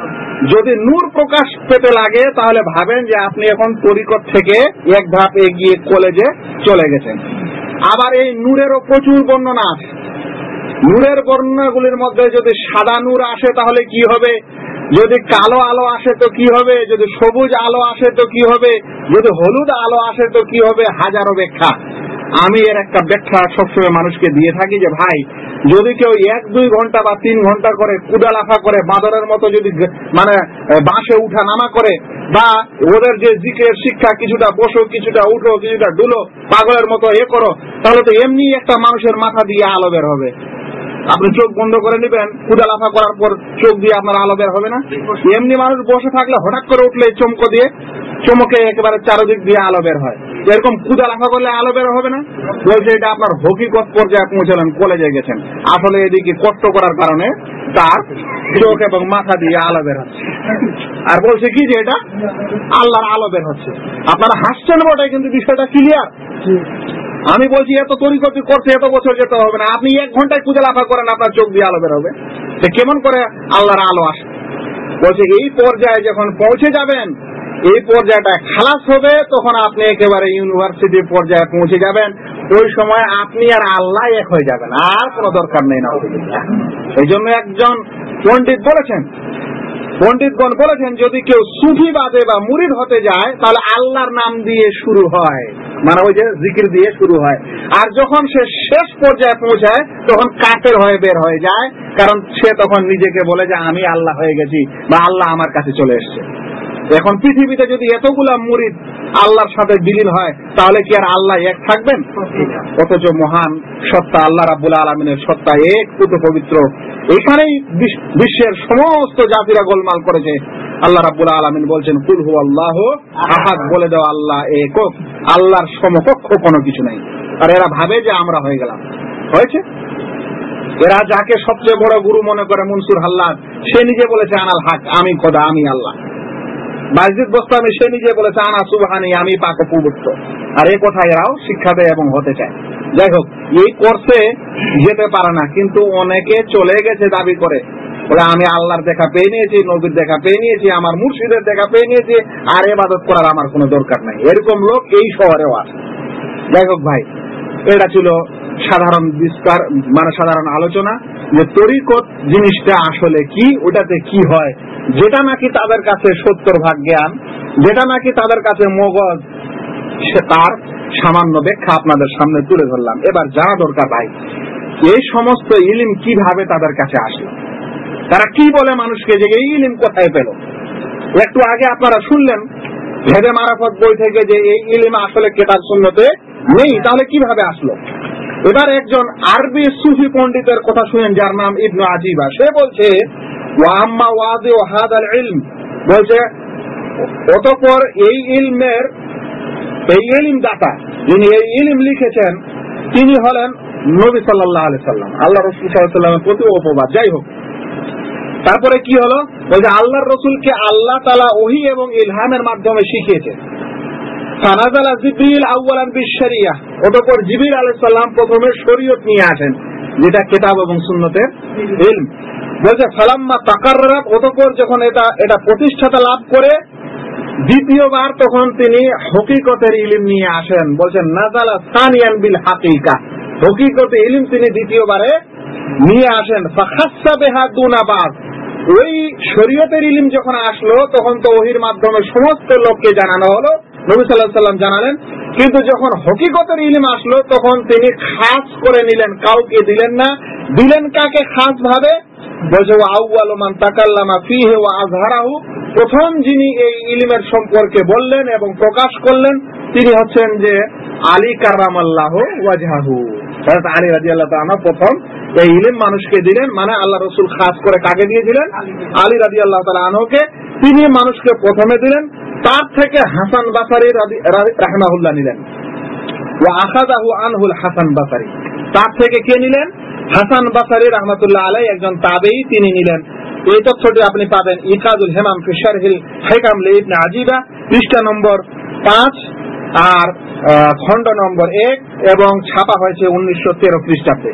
যদি নূর প্রকাশ পেতে লাগে, তাহলে ভাবেন যে আপনি এখন তরিকত থেকে এক ধাপ এগিয়ে কলেজে চলে গেছেন। আবার এই নূরেরও প্রচুর বর্ণনা আছে। নূরের বর্ণনাগুলির মধ্যে যদি সাদা নূর আসে তাহলে কি হবে? যদি কালো আলো আসে তো কি হবে? যদি সবুজ আলো আসে তো কি হবে? যদি হলুদ আলো আসে তো কি হবে? হাজারো ব্যাখ্যা আমি এর একটা ব্যাখ্যা সবসময় মানুষকে দিয়ে থাকি যে, ভাই, যদি কেউ এক, দুই ঘণ্টা বা তিন ঘণ্টা করে কুদা লাফা করে, বাঁদরের মতো যদি মানে বাঁশে উঠা নামা করে, বা ওদের যে জিকের শিক্ষা কিছুটা বসো, কিছুটা উঠো, কিছুটা ডুলো, পাগলের মতো এ করো, তাহলে তো এমনি একটা মানুষের মাথা দিয়ে আলো বের হবে। আপনি চোখ বন্ধ করে নেবেন কুদা লাফা করার পর চোখ দিয়ে আপনার আলো বের হবে না। এমনি মানুষ বসে থাকলে হঠাৎ করে উঠলে চমকো দিয়ে, চমকে একেবারে চারদিক দিয়ে আলো বের হয়। এরকম কুদা লাফা করলে আলো বের হবে না। বলছে, এটা আপনার হকিকত পর্যায়ে পৌঁছালেন, কলেজে গেছেন। আসলে এদিকে কষ্ট করার কারণে তার চোখ এবং মাথা দিয়ে আলো বের হচ্ছে। আর বলছে কি যে এটা? আল্লাহর আলো বের হচ্ছে। আপনারা হাসছেন বটে, কিন্তু বিষয়টা ক্লিয়ার আমি বলছি, এত তরিকতি করতে এত বছর যেতে হবে না। আপনি এক ঘন্টায় পূজা লাফা করেন, আপনার চোখ দিয়ে আলো বের হবে তো কেমন করে আল্লাহর আলো আসে। বলছে, এই পর্যায়ে যখন পৌঁছে যাবেন, এই পর্যায়টা খালাস হবে, তখন আপনি একেবারে ইউনিভার্সিটি পর্যায়ে পৌঁছে যাবেন। ওই সময় আপনি আর আল্লাহ এক হয়ে যাবেন। আর কোনো দরকার নেই না। এই জন্য একজন পণ্ডিত বলেছেন পণ্ডিতগণ বলেছেন, যদি কেউ সুফিবাদে বা মুরিদ হতে যায়, তাহলে আল্লাহর নাম দিয়ে শুরু হয়। মানে ওই যে জিকির দিয়ে শুরু হয়। আর যখন সে শেষ পর্যায়ে পৌঁছায়, তখন কাফের হয়ে বের হয়ে যায়, কারণ সে তখন নিজেকে বলে যে, আমি আল্লাহ হয়ে গেছি বা আল্লাহ আমার কাছে চলে এসছে। এখন পৃথিবীতে যদি এতগুলা মুরিদ আল্লাহর সাথে বিলীন হয়, তাহলে কি আর আল্লাহ এক থাকবেন? অথচ মহান সত্তা, আল্লাহ রাবুল আলমিনের সত্তা এক পুত পবিত্র। এখানেই বিশ্বের সমস্ত জাতিরা গোলমাল করেছে। আল্লাহ রাবুল আলমিন বলছেন, কুল হু আল্লাহ আহাদ বলে দেওয়া আল্লাহ একক। আল্লাহর সমকক্ষ কোনো কিছু নাই। আর এরা ভাবে যে আমরা হয়ে গেলাম। হয়েছে? এরা যাকে সবচেয়ে বড় গুরু মনে করে মনসুর হাল্লাদ, সে নিজে বলেছে, আনাল হাক, আমি খোদা, আমি আল্লাহ। বাজিদ বোস্তামি সে নিজে বলেছে, আনা সুবহানি, আমি পাক পবিত্র। আর এই কথা এরাও শিক্ষা দেয় এবং হতে চায়। যাই হোক, এই কোর্সে যেতে পারে না, কিন্তু অনেকে চলে গেছে দাবি করে। বলে, আমি আল্লাহর দেখা পেয়ে নিয়েছি, নবীর দেখা পেয়ে নিয়েছি, আমার মুর্শিদের দেখা পেয়ে নিয়েছি, আর এবাদত করার আমার কোনো দরকার নাই। এরকম লোক এই শহরেও আছে। যাই হোক ভাই, এটা ছিল সাধারণ বিস্তার মানে সাধারণ আলোচনা যে তরিকত জিনিসটা আসলে কি, ওটাতে কি হয় যেটা নাকি তাদের কাছে সত্তর ভাগ জ্ঞান, যেটা নাকি তাদের কাছে মগজ, সে তার সামান্য ব্যাখ্যা আপনাদের সামনে তুলে ধরলাম। এবার জানা দরকার ভাই, এই সমস্ত ইলিম কীভাবে তাদের কাছে আসলো? তারা কি বলে মানুষকে যে এই ইলিম কোথায় পেল? একটু আগে আপনারা শুনলেন, ভেদে মারাফত বই থেকে যে এই ইলিম আসলে কেতাব সুন্নতে নেই, তাহলে কীভাবে আসলো? এবার একজন আরবি সুফি পণ্ডিতের কথা শুনেন, যার নাম ইবনু আজিবা। সে বলছে ওয়াম্মা ও হাদ আল ইলম বলছে অতঃপর এই ইলমের এই ইলিম দাতা যিনি এই ইলিম লিখেছেন তিনি হলেন নবী সাল্লাহ আলি সাল্লাম আল্লাহ রসুল সাল্লামের প্রতি অপবাদ যাই হোক তারপরে কি হলো? বলছে আল্লাহর রসুলকে আল্লাহ তালা ওহি এবং ইলহামের মাধ্যমে শিখিয়েছে। সানাজালা জিবিল আউ্বালান বিশ্বরিয়া অতঃপর জিবির আলাইহিস সালাম প্রথমে শরীয়ত নিয়ে আসেন যেটা কেতাব এবং সুন্নতের ইলম। বলছে, ফালাম্মা তাকাররাত অতঃপর যখন এটা এটা প্রতিষ্ঠাতা লাভ করে, দ্বিতীয়বার তখন তিনি হকিকতের ইলিম নিয়ে আসেন। বলছেন, নাজালা সানিয়ান বিল হাকিকা। হকিকতে ইলিম তিনি দ্বিতীয়বারে নিয়ে আসেন। ফাখাসসা বিহা দুনাবাদ ওই শরীয়তের ইলিম যখন আসলো, তখন তো ওহির মাধ্যমে সমস্ত লোককে জানানো হলো। নবী সাল্লাহ সাল্লাম জানালেন। কিন্তু যখন হকিকতের ইলিম আসলো, তখন তিনি খাস করে নিলেন। কাউকে দিলেন না। দিলেন কাকে? খাস ভাবে বলছে ও আউয়াল মান তাকাল্লামা ফিহে ওয়া আজহারাহু প্রথম যিনি এই ইলিমের সম্পর্কে বললেন এবং প্রকাশ করলেন তিনি হচ্ছেন যে আলী কার্রামাল্লাহ ওয়াজহাহু। আলী রাদিয়াল্লাহু তাআলা প্রথম এই ইলিম মানুষকে দিলেন মানে আল্লাহ রসুল খাস করে কাকে দিয়েছিলেন? আলী রাদিয়াল্লাহু তাআলা আনহুকে। তিনি মানুষকে প্রথমে দিলেন তার থেকে হাসান বাসারি রাহমাহুল্লাহ নিলেন। ও আখাদাহু আনহুল হাসান বাসারি। তার থেকে কে নিলেন? হাসান বাসারি রহমতুল্লাহ আলাই একজন তাবেই, তিনি নিলেন। এই তথ্যটি আপনি পাবেন ইকাদুল হেমাম ফিশার হিল হেকাম আজিবা, পৃষ্ঠা নম্বর পাঁচ আর খণ্ড নম্বর এক এবং ছাপা হয়েছে উনিশশো তেরো খ্রিস্টাব্দে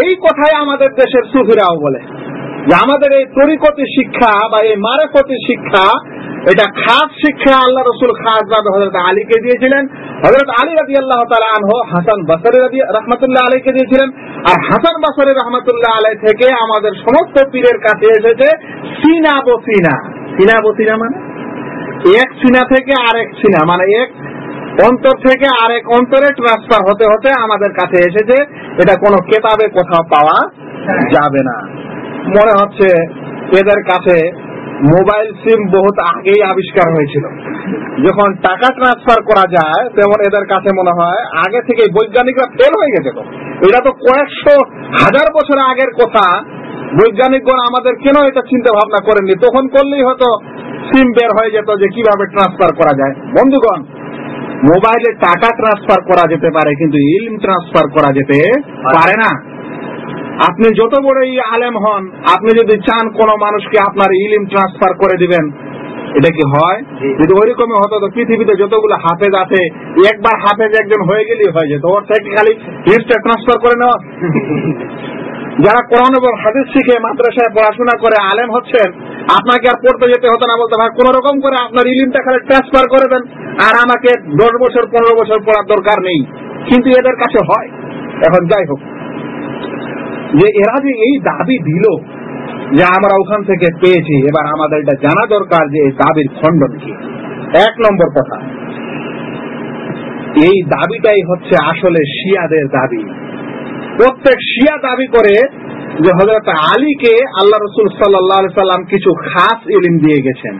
এই কথাই আমাদের দেশের সুফিরাও বলে আমাদের এই তরিকতি শিক্ষা বা এই মারেফতি শিক্ষা এটা খাস শিক্ষা আল্লাহ রসুল খাস হজরত আলীকে দিয়েছিলেন। হজরত আলী রাজি আল্লাহ আনহ, হাসান বাসারি রাজি রহমতুল্লাহ আলীকে দিয়েছিলেন। আর হাসান বাসারি রহমতুল্লাহ আলাই থেকে আমাদের সমস্ত পীরের কাছে এসেছে সিনা বসিনা সিনা। বসিনা মানে? এক সিনা থেকে আরেক সিনা মানে এক অন্তর থেকে আরেক অন্তরে ট্রান্সফার হতে হতে আমাদের কাছে এসেছে। এটা কোনো কেতাবে কোথাও পাওয়া যাবে না। মনে হচ্ছে এদের কাছে মোবাইল সিম বহুত আগেই আবিষ্কার হয়েছিল। যখন টাকা ট্রান্সফার করা যায়, তেমন এদের কাছে মনে হয় আগে থেকে বৈজ্ঞানিকরা ফেল হয়ে গেছে তো। এটা তো কয়েকশো হাজার বছর আগের কথা। বৈজ্ঞানিকগণ আমাদের কেন এটা চিন্তা ভাবনা করেননি? তখন করলেই হয়তো সিম বের হয়ে যেত যে কীভাবে ট্রান্সফার করা যায়। বন্ধুগণ, মোবাইলে টাকা ট্রান্সফার করা যেতে পারে, কিন্তু ইলম ট্রান্সফার করা যেতে পারে না। আপনি যত বড়ই আলেম হন আপনি যদি চান কোন মানুষকে আপনার ইলিম ট্রান্সফার করে দিবেন এটা কি হয়? যদি ওইরকমই হতো তো পৃথিবীতে যতগুলো হাফেজ আছে একবার হাফেজ একজন হয়ে গেলেই হয়ে যেত। ওর থেকে খালি লিস্টটা ট্রান্সফার করে নেওয়া। <laughs> যারা কোরআন এবং হাদিস শিখে মাদ্রাসায় পড়াশোনা করে আলেম হচ্ছেন আপনাকে আর পড়তে যেতে হতো না। বলতে ভাই কোন রকম করে আপনার ইলিমটা খালি ট্রান্সফার করে দেন আর আমাকে দশ বছর পনেরো বছর পড়ার দরকার নেই। কিন্তু এদের কাছে হয়। এখন যাই হোক। যে এরা যে এই দাবি দিল যে আমরা ওখান থেকে পেয়েছি এবার আমাদের এটা জানা দরকার যে এই দাবির খণ্ডন কি। এক নম্বর কথা এই দাবিটাই হচ্ছে আসলে শিয়াদের দাবি। প্রত্যেক শিয়া দাবি করে যে হজরত আলীকে আল্লাহ রসুল সাল্লাহ সাল্লাম কিছু খাস ইলিম দিয়ে গেছেন।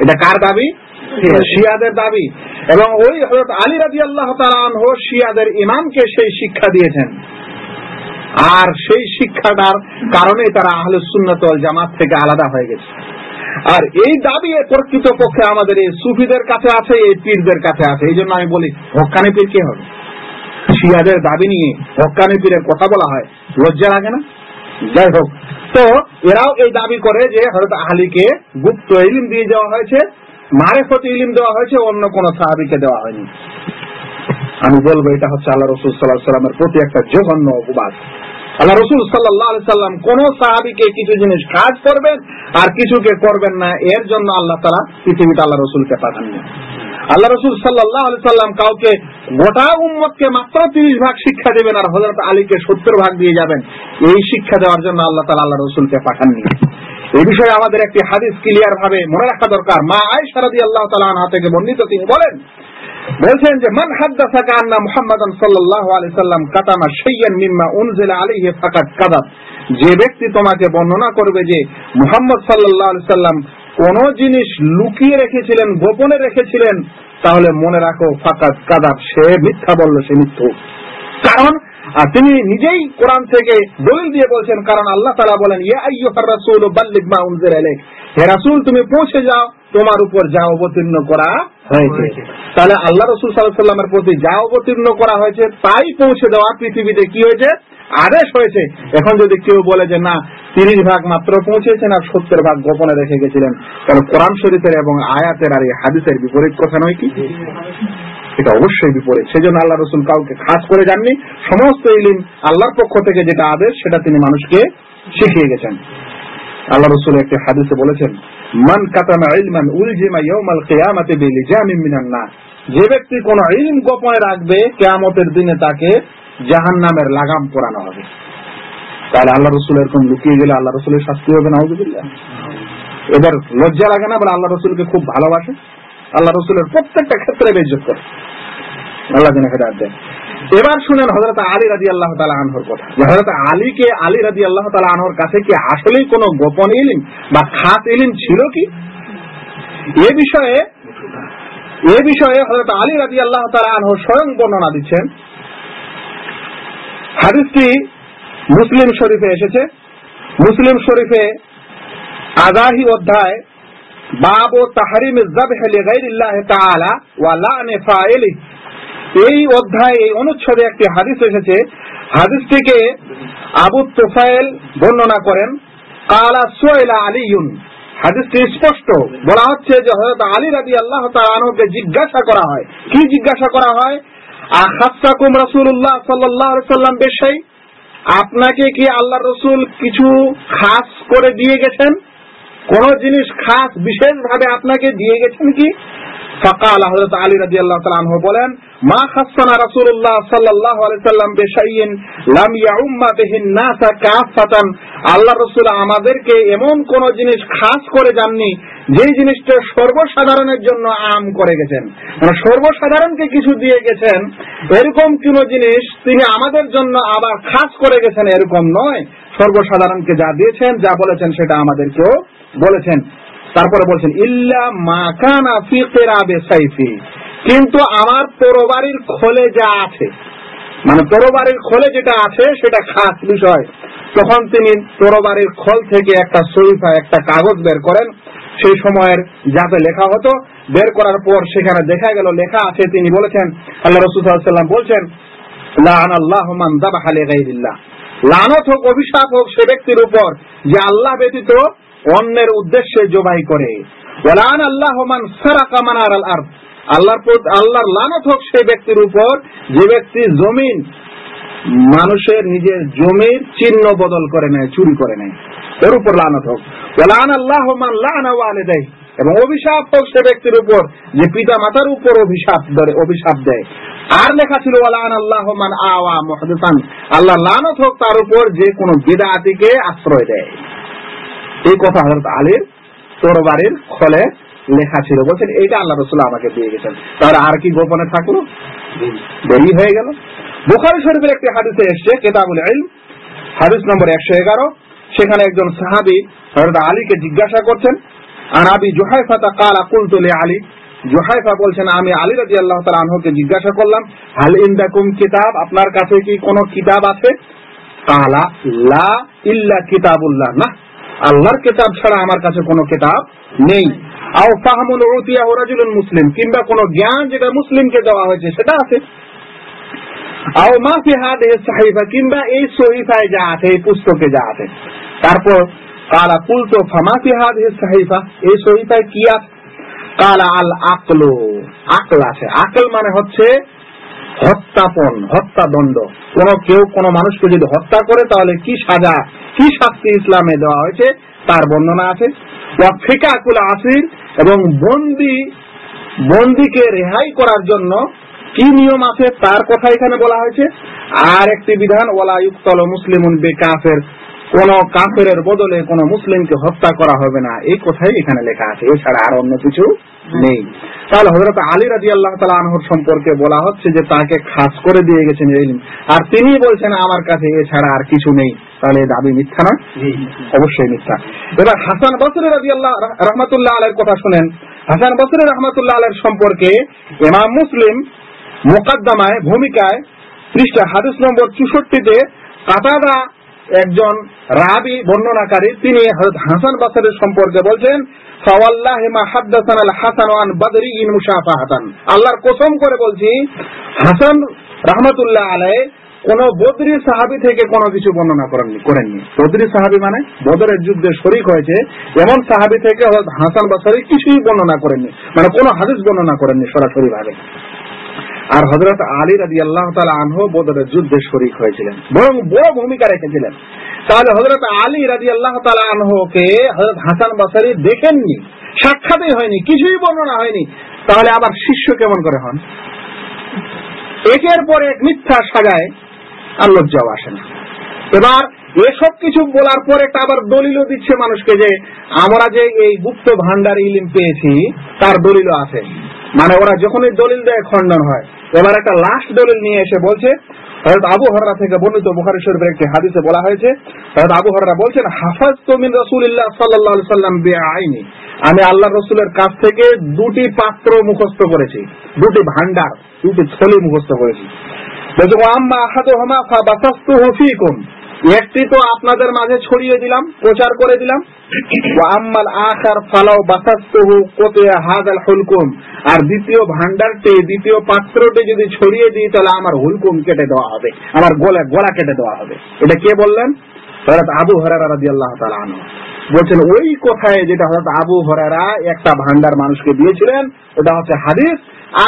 এটা কার দাবি? শিয়াদের। দাবি। এবং ওই হজরত আলী রাজি আল্লাহ তালান শিয়াদের ইমামকে সেই শিক্ষা দিয়েছেন। আর সেই শিক্ষাটার কারণে তারা আহলে সুন্নত জামাত থেকে আলাদা হয়ে গেছে। আর এই দাবি প্রকৃত পক্ষে আমাদের এই সুফিদের কাছে আছে, এই পীরদের কাছে আছে। এই জন্য আমি বলি, হকানি পীর কে হবে? শিয়াদের দাবি নিয়ে হকানি পীরের কথা বলা হয়, লজ্জা লাগে না? যাই হোক, তো এরাও এই দাবি করে যে হয়তো আলীকে গুপ্ত ইলিম দিয়ে দেওয়া হয়েছে, মারেফত ইলিম দেওয়া হয়েছে, অন্য কোন সাহাবিকে দেওয়া হয়নি। আমি বলব, এটা হচ্ছে আল্লাহ রসুল সাল্লাহ সাল্লামের প্রতি একটা জঘন্য অপবাদ। আল্লাহ রসুল সাল্লাহ সাল্লাম কোন সাহাবিকে কিছু জিনিস কাজ করবেন আর কিছুকে করবেন না, এর জন্য আল্লাহ তারা পৃথিবীতে আল্লাহ রসুলকে পাঠাননি আল্লাহ রসুল সাল্লাহ সাল্লাম কাউকে গোটা উম্মতকে মাত্র তিরিশ ভাগ শিক্ষা দেবেন আর হজরত আলীকে সত্তর ভাগ দিয়ে যাবেন, এই শিক্ষা দেওয়ার জন্য আল্লাহ তালা আল্লাহ রসুলকে পাঠাননি। এই বিষয়ে আমাদের একটি হাদিস ক্লিয়ার ভাবে মনে রাখা দরকার। মা আয় সারাদি আল্লাহ তালা থেকে বর্ণিত তিনি বলেন বলছেন যে, মান হাদ্দাসাকা আন্না মুহাম্মাদান সাল্লাল্লাহু আলাইহি সাল্লাম কাতামা শাইয়ান মিম্মা উনজিলা আলাইহি ফাকাত কাযাব যে ব্যক্তি তোমাকে বর্ণনা করবে যে, মুহাম্মদ সাল্লাল্লাহু আলাইহি সাল্লাম কোন জিনিস লুকিয়ে রেখেছিলেন, গোপনে রেখেছিলেন, তাহলে মনে রাখো ফাকাত কাদাব, সে মিথ্যা বলল, সে মিথ্যু। কারণ, আর তিনি নিজেই কোরআন থেকে দলিল দিয়ে বলছেন, কারণ আল্লাহ তালা বলেন, ইয়া আইয়ুহার রাসূল বাল্লিগ মা উনজিলা ইলাইক। হে রাসূল, তুমি পৌঁছে যাও। তোমার উপর যা অবতীর্ণ করা হয়েছে। তাহলে আল্লাহ রসুল সাল্লামের প্রতি যা অবতীর্ণ করা হয়েছে তাই পৌঁছে দেওয়া পৃথিবীতে কি হয়েছে? আদেশ হয়েছে। এখন যদি কেউ বলে যে না তিরিশ ভাগ মাত্র পৌঁছেছেন আর সত্তর ভাগ গোপনে রেখে গেছিলেন তাহলে কোরআন শরীফের এবং আয়াতের আর এই হাদিসের বিপরীত কথা নয় কি? এটা অবশ্যই বিপরীত। সেজন্য আল্লাহ রসুল কাউকে খাস করে যাননি। সমস্ত ইলিম আল্লাহর পক্ষ থেকে যেটা আদেশ সেটা তিনি মানুষকে শিখিয়ে গেছেন। আল্লাহ রসুল একটি হাদিসে বলেছেন, মান কাতামা ইলমান উলজিমা ইয়াউমাল কিয়ামাতি বিলিজামিন মিনান নার। যে ব্যক্তি কোন ইলম গোপনে রাখবে, কিয়ামতের দিনে তাকে জাহান্নামের লাগাম পরানো হবে। তাহলে আল্লাহ রসুল এরকম লুকিয়ে গেলে আল্লাহ রসুলের শাস্তি হবে না এবার লজ্জা লাগে না বলে আল্লাহ রসুলকে খুব ভালোবাসে। আল্লাহ রসুলের প্রত্যেকটা ক্ষেত্রে বেজ্জত করে। আল্লাহ যেন হেদায়ত দেয় এবার শুনেন হজরত আলী রাজি আল্লাহ তালা আনহর কথা। হজরত আলীকে, আলী রাজি আল্লাহ তালা আনহর কাছে কি আসলেই কোন গোপন ইলিম বা খাস ইলিম ছিল কি? এ বিষয়ে এ বিষয়ে হজরত আলী রাজি আল্লাহ তালা আনহর স্বয়ং বর্ণনা দিচ্ছেন। হাদিসটি মুসলিম শরীফে এসেছে। মুসলিম শরীফে আগাহি অধ্যায় বাবু তাহারিম যাবহ লিগাইরিল্লাহ তাআলা ওয়া লা'নি ফাইলিহি। এই অধ্যায়ে, এই অনুচ্ছেদে একটি হাদিস এসেছে। হাদিসটিকে আবু তুফাইল বর্ণনা করেন, কালা সুয়েলা আলিউন হাদিসটি স্পষ্ট। বলা হচ্ছে যে হযরত আলী রাদিয়াল্লাহু তাআলা আনহুকে জিজ্ঞাসা করা হয়। কি জিজ্ঞাসা করা হয়? আখাসসাকুম রাসূলুল্লাহ সাল্লাল্লাহু আলাইহি সাল্লাম বেশাই। আপনাকে কি আল্লাহ রসুল কিছু খাস করে দিয়ে গেছেন? কোন জিনিস খাস বিশেষভাবে আপনাকে দিয়ে গেছেন কি? ফাকাল হযরত আলী বলেন, মা লাম ইয়াউম্মা আল্লাহ আমাদেরকে এমন কোন জিনিস খাস করে যাননি, যে জিনিসটা সর্বসাধারণের জন্য আম করে গেছেন। মানে সর্বসাধারণকে কিছু দিয়ে গেছেন, এরকম কোন জিনিস তিনি আমাদের জন্য আবার খাস করে গেছেন, এরকম নয়। সর্বসাধারণকে যা দিয়েছেন, যা বলেছেন, সেটা আমাদেরকেও বলেছেন। তারপরে বলছেন, ইল্লা মাকানা ফি সাইফি। কিন্তু আমার তরবারির খোলে যা আছে মানে তরবারির খোলে যেটা আছে সেটা খাস বিষয়। তখন তিনি তরবারির খোল থেকে একটা সহিফা একটা কাগজ বের করেন। সেই সময়ের যাতে লেখা হতো, বের করার পর সেখানে দেখা গেল, লেখা আছে, তিনি বলেছেন, আল্লাহ রসুল সাল্লাম বলছেন লানত হোক, অভিশাপ হোক, সে ব্যক্তির উপর যে আল্লাহ ব্যতীত অন্যের উদ্দেশ্যে জবাই করে। ওলান আল্লাহ মান সারাকা মানার আল্লাহর আল্লাহর লানত হোক সেই ব্যক্তির উপর, যে ব্যক্তি জমিন, মানুষের নিজের জমির চিহ্ন বদল করে নেয়, চুরি করে নেয়, এর উপর লানত হোক। ওলান আল্লাহ মান লানা ওয়ালিদাই এবং অভিশাপ হোক সে ব্যক্তির উপর, যে পিতা মাতার উপর অভিশাপ ধরে অভিশাপ দেয়। আর লেখা ছিল, ওয়ালান আল্লাহ মান আওয়া মুহদিসান। আল্লাহ লানত হোক তার উপর যে কোনো বিদআতিকে আশ্রয় দেয়। এই কথা হযরত আলীর তরবারির খলে লেখা ছিল। বলছেন, এইটা আল্লাহ রসুল আমাকে দিয়ে গেছেন। তাহলে আর কি গোপনে থাকল? দেরি হয়ে গেল। বুখারি শরীফের একটি হাদিসে এসছে, কেতাবুল ইলম হাদিস নম্বর একশো এগারো। সেখানে একজন সাহাবি হযরত আলীকে জিজ্ঞাসা করছেন আর আবি জুহাইফা তা কালা কুলতু লি আলী? জুহাইফা বলছেন, আমি আলী রাজি আল্লাহ তাআলা আনহুকে জিজ্ঞাসা করলাম, হাল ইনদাকুম কিতাব? আপনার কাছে কি কোনো কিতাব আছে? কালা লা ইল্লা কিতাবুল্লাহ, না। আল্লাহর কিতাব ছাড়া আমার কাছে কোনো কিতাব নেই। আও ফাহমুল উতিয়া রাজুলুন মুসলিম, কিংবা কোনো জ্ঞান যেটা মুসলিমকে দেওয়া হয়েছে, সেটা আছে। আও মা ফি হাদিহি সাহিফা, কিংবা এই সহিফায় যা আছে, এই পুস্তকে যা আছে। তারপর কালা কুলতো, ফামা ফি হাদিহি সাহিফা, এই সহিফায় কি আছে? কালা আল আকলো আকল আছে। আকল মানে হচ্ছে হত্যাপন, হত্যাদণ্ড। কোন কেউ, কোন মানুষকে যদি হত্যা করে, তাহলে কি সাজা, কি শাস্তি ইসলামে দেওয়া হয়েছে, তার বর্ণনা আছে। ফিকাকুল আসির, এবং বন্দি, বন্দিকে রেহাই করার জন্য কি নিয়ম আছে, তার কথা এখানে বলা হয়েছে। আর একটি বিধান ওলা ইউক্তল মুসলিমুন বে কাফের কোন কাফের বদলে কোন মুসলিমকে হত্যা করা হবে না। এই কথাই এখানে লেখা আছে। এছাড়া আর অন্য কিছু নেই। তাহলে হজরত আলী রাজি আল্লাহ তালা আনহর সম্পর্কে বলা হচ্ছে যে তাকে খাস করে দিয়ে গেছেন ইলম। আর তিনি বলছেন আমার কাছে এছাড়া আর কিছু নেই। তাহলে এই দাবি মিথ্যা না? অবশ্যই মিথ্যা। এবার হাসান বসরে রাজি আল্লাহ রহমতুল্লাহ আলের কথা শুনেন। হাসান বসরে রহমতুল্লাহ আলের সম্পর্কে ইমাম মুসলিম মোকাদ্দমায় ভূমিকায় পৃষ্ঠা হাদিস নম্বর চৌষট্টিতে কাতাদা একজন রাবি বর্ণনাকারী, তিনি হাসান বাসারের সম্পর্কে বলছেন আল্লাহর কসম করে বলছি, হাসান রাহমাতুল্লাহ আলাইহি কোন বদরি সাহাবি থেকে কোনো কিছু বর্ণনা করেননি করেননি। বদরি সাহাবি মানে বদরের যুদ্ধে শরিক হয়েছে, এমন সাহাবি থেকে হাসান বাসারি কিছুই বর্ণনা করেননি মানে কোনো হাদিস বর্ণনা করেননি সরাসরি ভাবে আর হজরত আলী রাজি আল্লাহ আনহ বদরের যুদ্ধে শরিক হয়েছিলেন। বরং বড় ভূমিকা রেখেছিলেন। তাহলে হজরত আলী রাজি আল্লাহ তালা আনহকে হজরত হাসান বাসারি দেখেননি, সাক্ষাৎই হয়নি, কিছুই বর্ণনা হয়নি। তাহলে আবার শিষ্য কেমন করে হন? একের পর এক মিথ্যা সাজায় আর লজ্জাও আসে না। এবার এসব কিছু বলার পর একটা আবার দলিলও দিচ্ছে মানুষকে যে আমরা যে এই গুপ্ত ভান্ডার ইলিম পেয়েছি, তার দলিলও আছে। মানে ওরা যখনই দলিল দেয়, খণ্ডন হয়। এবার একটা লাস্ট দলিল নিয়ে এসে বলছে আবু হররা থেকে বর্ণিত বুখারি একটি হাদিসে বলা হয়েছে আবু হররা বলছেন হাফাজ তুমিন রসুল্লাহ সাল্লাহ সাল্লাম বে আইনি আমি আল্লাহ রসুলের কাছ থেকে দুটি পাত্র মুখস্থ করেছি, দুটি ভান্ডার দুটি থলি মুখস্থ করেছি। বলছে আম্মা আহাদ হমা ফা বাসাস্তু ফিকুম। একটি তো আপনাদের মাঝে ছড়িয়ে দিলাম, প্রচার করে দিলাম। আম্মাল আখার ফালাও বাসাস্তহু কোতে হাজাল হুলকুম। আর দ্বিতীয় ভান্ডারটি দ্বিতীয় পাত্রটি যদি ছড়িয়ে দিই, তাহলে আমার হুলকুম কেটে দেওয়া হবে। আমার গলা গলা কেটে দেওয়া হবে। এটা কে বললেন? হযরত আবু হরারা রাদিয়াল্লাহু তাআলা আনহু। বলছেন, ওই কথায় যেটা হযরত আবু হরারা একটা ভান্ডার মানুষকে দিয়েছিলেন, ওটা হচ্ছে হাদিস।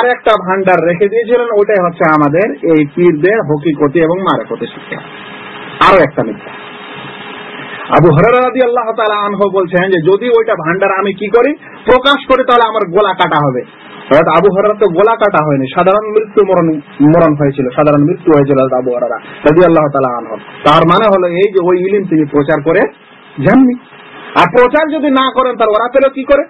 আর একটা ভান্ডার রেখে দিয়েছিলেন, ওটাই হচ্ছে আমাদের এই পীরদের হকিকতি এবং মারেকতি শিক্ষা। আরও একটা মিথ্যা। আবু হরারা রাদিয়াল্লাহু তাআলা আনহু বলছেন যে, যদি ওইটা ভান্ডার আমি কি করি? প্রকাশ করি তাহলে আমার গোলা কাটা হবে। আবু হরারা তো গোলা কাটা হয়নি, সাধারণ মৃত্যু মরণ মরণ হয়েছিল, সাধারণ মৃত্যু হয়েছিল আবু হরারা রাজি আল্লাহ তালা আনহু। তার মানে হলো এই যে ওই ইলিম তিনি প্রচার করে যাননি। আর প্রচার যদি না করেন তার ওরা পেল কি করে?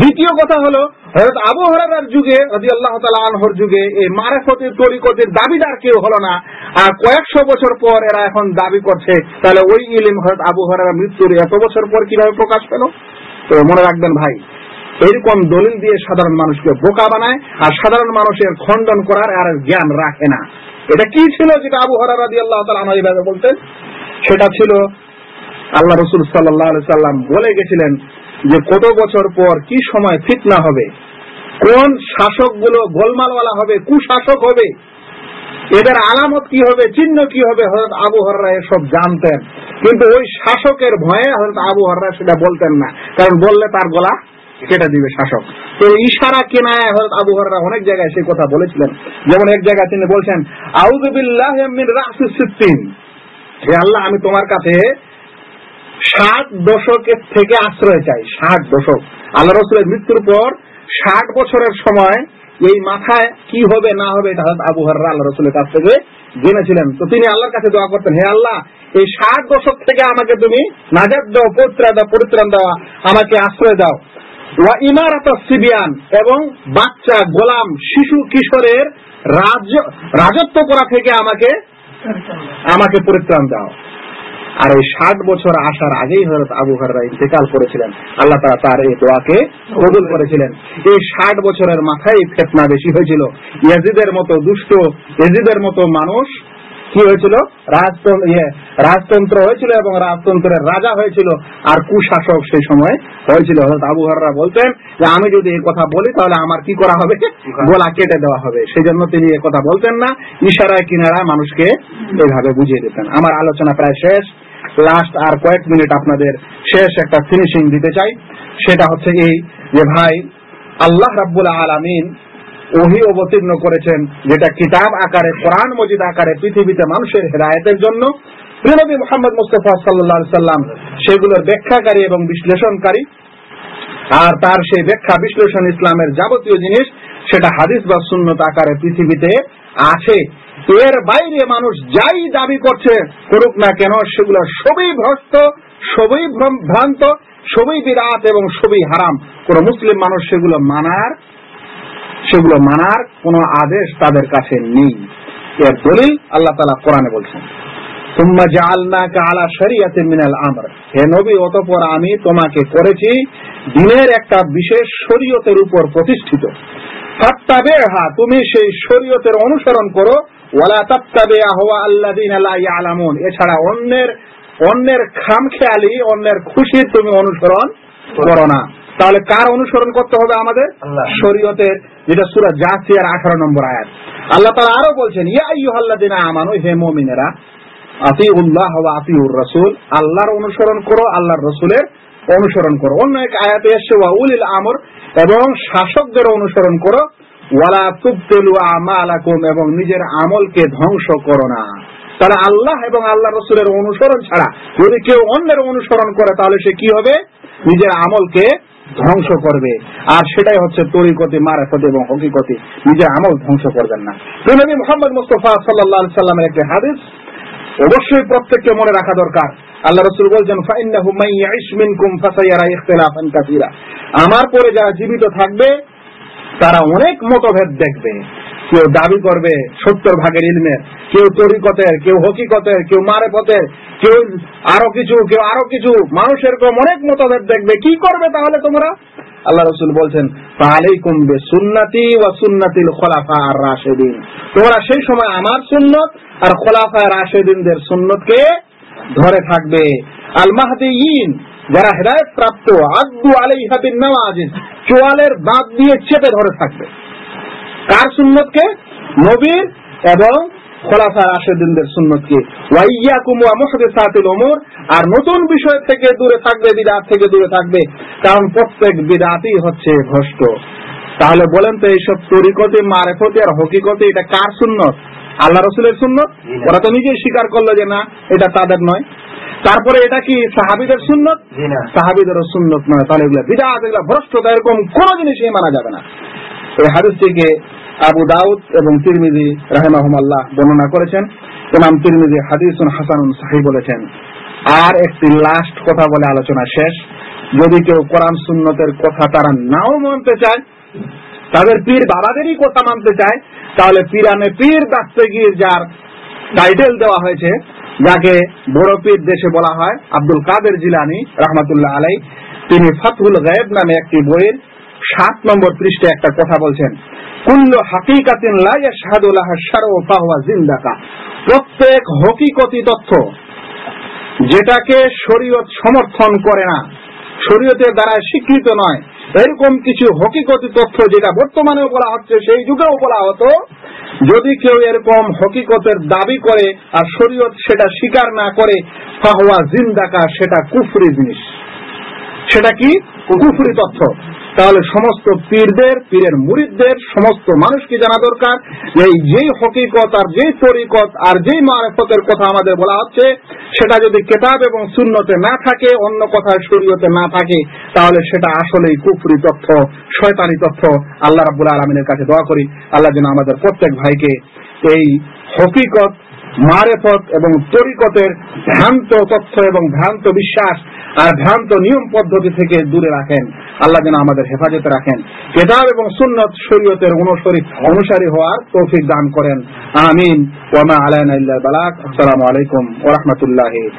দ্বিতীয় কথা হলো, হযরত আবু হরারার যুগে, রাদিয়াল্লাহু তাআলা আনহুর যুগে এই মারেফতের, তরিকতের দাবিদার কেউ হলো না। আর কয়েকশো বছর পর এরা এখন দাবি করছে, তাহলে ওই ইলিম হযরত আবু হরারার মৃত্যুর এত বছর পর কীভাবে প্রকাশ পেল? তো মনে রাখবেন ভাই, এরকম দলিল দিয়ে সাধারণ মানুষকে বোকা বানায়, আর সাধারণ মানুষের খণ্ডন করার আর জ্ঞান রাখে না। এটা কি ছিল যেটা আবু হরারা রাদিয়াল্লাহু তাআলা আনহু এইভাবে বলতেন? সেটা ছিল, আল্লাহ রসুল সাল্লাহ সাল্লাম বলে গেছিলেন যে কত বছর পর কি সময় ফিতনা হবে, কোন শাসকগুলো গোলমালওয়ালা হবে, কুশাসক হবে, এদের আলামত কি হবে, চিহ্ন কি হবে হজরত আবু হররা জানতেন। কিন্তু ওই শাসকের ভয়ে হজরত আবু হররা সেটা বলতেন না, কারণ বললে তার গলা কেটে দিবে শাসক। তো ইশারা কেনায় হজরত আবু হররা অনেক জায়গায় সেই কথা বলেছিলেন। যেমন এক জায়গায় তিনি বলছেন আউযুবিল্লাহ মিন হে আল্লাহ, আমি তোমার কাছে ষাট দশকের থেকে আশ্রয় চাই, ষাট দশক। আল্লাহ রসুলের মৃত্যুর পর ষাট বছরের সময় এই মাথায় কি হবে, না হবে, এটা হয়তো আবু হররা আল্লাহ রসুলের কাছ থেকে জেনেছিলেন। তো তিনি আল্লাহর কাছে দোয়া করতেন, হে আল্লাহ, এই ষাট দশক থেকে আমাকে তুমি নাজাদ দাও পরিত্রাণ দাও, পরিত্রাণ দেওয়া আমাকে আশ্রয় দাও। ইমারাত সিবিয়ান, এবং বাচ্চা, গোলাম, শিশু, কিশোরের রাজত্ব করা থেকে আমাকে আমাকে পরিত্রাণ দাও। আর এই ষাট বছর আসার আগেই হজরত আবু হররা ইন্তেকাল করেছিলেন। আল্লাহ তারা তার এই দোয়াকে কবুল করেছিলেন। এই ষাট বছরের মাথায় ফেতনা বেশি হয়েছিল। ইয়াজিদের মতো দুষ্ট, ইয়াজিদের মতো মানুষ কি হয়েছিল? রাজতন্ত্র ইয়ে হয়েছিল এবং রাজতন্ত্রের রাজা হয়েছিল। আর কুশাসক সেই সময় হয়েছিল। আবু হররা বলতেন যে, আমি যদি এই কথা বলি, তাহলে আমার কি করা হবে? গোলা কেটে দেওয়া হবে। সেই জন্য তিনি কথা বলতেন না। ইশারায়, কিনারায় মানুষকে এইভাবে বুঝিয়ে দিতেন। আমার আলোচনা প্রায় শেষ। লাস্ট আর কয়েক মিনিট আপনাদের শেষ একটা ফিনিশিং দিতে চাই। সেটা হচ্ছে এই যে ভাই, আল্লাহ রাব্বুল আলামিন ওহি অবতীর্ণ করেছেন যেটা কিতাব আকারে, কোরআন মজিদ আকারে পৃথিবীতে মানুষের হেদায়তের জন্য। প্রিয়নবী মোহাম্মদ মুস্তফা সাল্লাহ সাল্লাম সেগুলোর ব্যাখ্যাকারী এবং বিশ্লেষণকারী। আর তার সেই ব্যাখ্যা বিশ্লেষণ ইসলামের যাবতীয় জিনিস, সেটা হাদিস বা সুন্নত আকারে পৃথিবীতে আছে। এর বাইরে মানুষ যাই দাবি করছে করুক না কেন, সেগুলো সবই ভ্রষ্ট, সবই ভ্রান্ত, সবই বিরাট এবং সবই হারাম। কোন মুসলিম মানুষ সেগুলো মানার সেগুলো মানার কোন আদেশ তাদের কাছে নেই। এর দলিল আল্লাহ তালা কোরআনে বলছেন মিনাল আমর। হে নবী, অতঃপর আমি তোমাকে করেছি দিনের একটা বিশেষ শরীয়তের উপর প্রতিষ্ঠিত। তুমি সেই শরীয়তের অনুসরণ করো ওয়ালা তাত্তাবিহা আল্লাযিনা লা ইয়ালামুন। এছাড়া অন্যের অন্যের খামখেয়ালি অন্যের খুশির তুমি অনুসরণ করো না। তাহলে কার অনুসরণ করতে হবে আমাদের? শরীয়তের যেটা সুরা জাসিয়ার আঠারো নম্বর আয়াত। আল্লাহ তারা আরও বলছেন ইয়া আইয়ুহাল্লাযিনা আমানু হে মুমিনেরা আতি উল্লাহ আতি উর রসুল আল্লাহর অনুসরণ করো আল্লাহর রসুলের অনুসরণ করো। অন্য এক আয়াতে এসছে ওয়াউলিল আমর এবং শাসকদের অনুসরণ করো ওয়ালা তুবতেলু আমালাকুম এবং নিজের আমলকে ধ্বংস করো না। তাহলে আল্লাহ এবং আল্লাহ রসুলের অনুসরণ ছাড়া যদি কেউ অন্যের অনুসরণ করে, তাহলে সে কি হবে? নিজের আমলকে ধ্বংস করবে। আর সেটাই হচ্ছে তরিকতি, মারাফতি এবং হকিকতি। নিজের আমল ধ্বংস করবেন না। নবী মোহাম্মদ মুস্তফা সাল্লাহ সাল্লামের একটি হাদিস, অবশ্যই প্রত্যেককে মনে রাখা দরকার। আল্লাহ রসুল বলছেন, ফাইন্নাহু মান ইয়াইশ মিনকুম ফাসায়ারা ইখতিলাফান কাসীরা। আমার পরে যারা জীবিত থাকবে তারা অনেক মতভেদ দেখবে। কেউ দাবি করবে সত্তর ভাগের ইলমের, কেউ তরিকতের, কেউ হকিকতের, কেউ মারেপথের কেউ আরও কিছু, কেউ আরও কিছু। মানুষের কম অনেক মতভেদ দেখবে। কি করবে তাহলে তোমরা? আল্লাহ রসুল বলছেন তাহলেই কমবে সুন্নাতি ওয়া সুন্নাতিল খোলাফা আর রাশেদিন। তোমরা সেই সময় আমার সুন্নত আর খোলাফা রাশেদিনদের সুন্নতকে ধরে থাকবে। আল মাহদিয়িন যারা হেদায়ত প্রাপ্ত আব্দু আলাইহা বিন নামাজিজ চোয়ালের দাঁত দিয়ে চেপে ধরে থাকবে। কার সুন্নতকে? নবীর এবং খোলাফা রাশেদিনদের সুন্নতকে। ওয়াইয়াকুম ওয়া মুহদাসাতিল উমুর। আর নতুন বিষয় থেকে দূরে থাকবে বিদআত থেকে দূরে থাকবে। কারণ প্রত্যেক বিদআতই হচ্ছে ভ্রষ্ট। তাহলে বলেন তো এইসব তরিকতে, মারেফতে আর হকিকতে এটা কার সুন্নত? আল্লাহ রসুলের সুন্নত? ওরা তো নিজেই স্বীকার করল যে না এটা তাদের নয়। তারপরে এটা কি সাহাবিদের সুন্নত? জি না। সুন্নত নয় তাহলে এগুলো বিদাত এগুলো ভ্রষ্টতা এরকম কোন জিনিসই মানা যাবে না। এই হাদিসটিকে আবু দাউদ এবং তিরমিজি রাহেমাহুমাল্লাহ বর্ণনা করেছেন। ইমাম তিরমিজি হাদিসুন হাসানুন সাহি বলেছেন আর একটি লাস্ট কথা বলে আলোচনা শেষ। যদি কেউ কোরআন সুন্নতের কথা তারা নাও মানতে চায় তাদের পীর বাবাদেরই কথা মানতে চায় তাহলে পিরানে পীর দাস্তেগীর যার টাইটেল দেওয়া হয়েছে, যাকে বড় পীর দেশে বলা হয়, আব্দুল কাদের জিলানি রহমাতুল্লাহ আলাই তিনি ফাতহুল গায়েব নামে একটি বইয়ের সাত নম্বর পৃষ্ঠে একটা কথা বলছেন, কুল্লু হাকিকাতিন জিন্দাকা। প্রত্যেক হকিকতি তথ্য, যেটাকে শরীয়ত সমর্থন করে না, শরীয়তের দ্বারা স্বীকৃত নয় এরকম কিছু হকিকতি তথ্য যেটা বর্তমানেও বলা হচ্ছে সেই যুগেও বলা হতো যদি কেউ এরকম হকিকতের দাবি করে আর শরীয়ত সেটা স্বীকার না করে ফাহওয়া জিন্দাকা সেটা কুফরি জিনিস। সেটা কি? কুফরি তথ্য। তাহলে সমস্ত পীরদের, পীরের মুরিদদের, সমস্ত মানুষকে জানা দরকার এই যেই হকিকত আর যেই তরিকত আর যেই মারেফতের কথা আমাদের বলা হচ্ছে, সেটা যদি কেতাব এবং শূন্যতে না থাকে, অন্য কথায় শরীয়তে না থাকে, তাহলে সেটা আসলেই কুফরি তথ্য, শয়তানি তথ্য। আল্লাহ রাব্বুল আলমিনের কাছে দোয়া করি। আল্লাহ যেন আমাদের প্রত্যেক ভাইকে এই হকিকত মারেফত এবং তরিকতের ভ্রান্ত তথ্য এবং ভ্রান্ত বিশ্বাস আর ভ্রান্ত নিয়ম পদ্ধতি থেকে দূরে রাখেন। আল্লাহ যেন আমাদের হেফাজতে রাখেন। কেতাব এবং সুন্নত শরীয়তের অনুসারী অনুসারী হওয়ার তৌফিক দান করেন। আমিন। ওয়ামা আলাইনা বালাক। আসসালামু আলাইকুম ওয়া রাহমাতুল্লাহি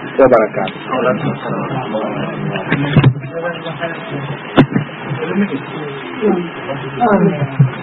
ওয়া.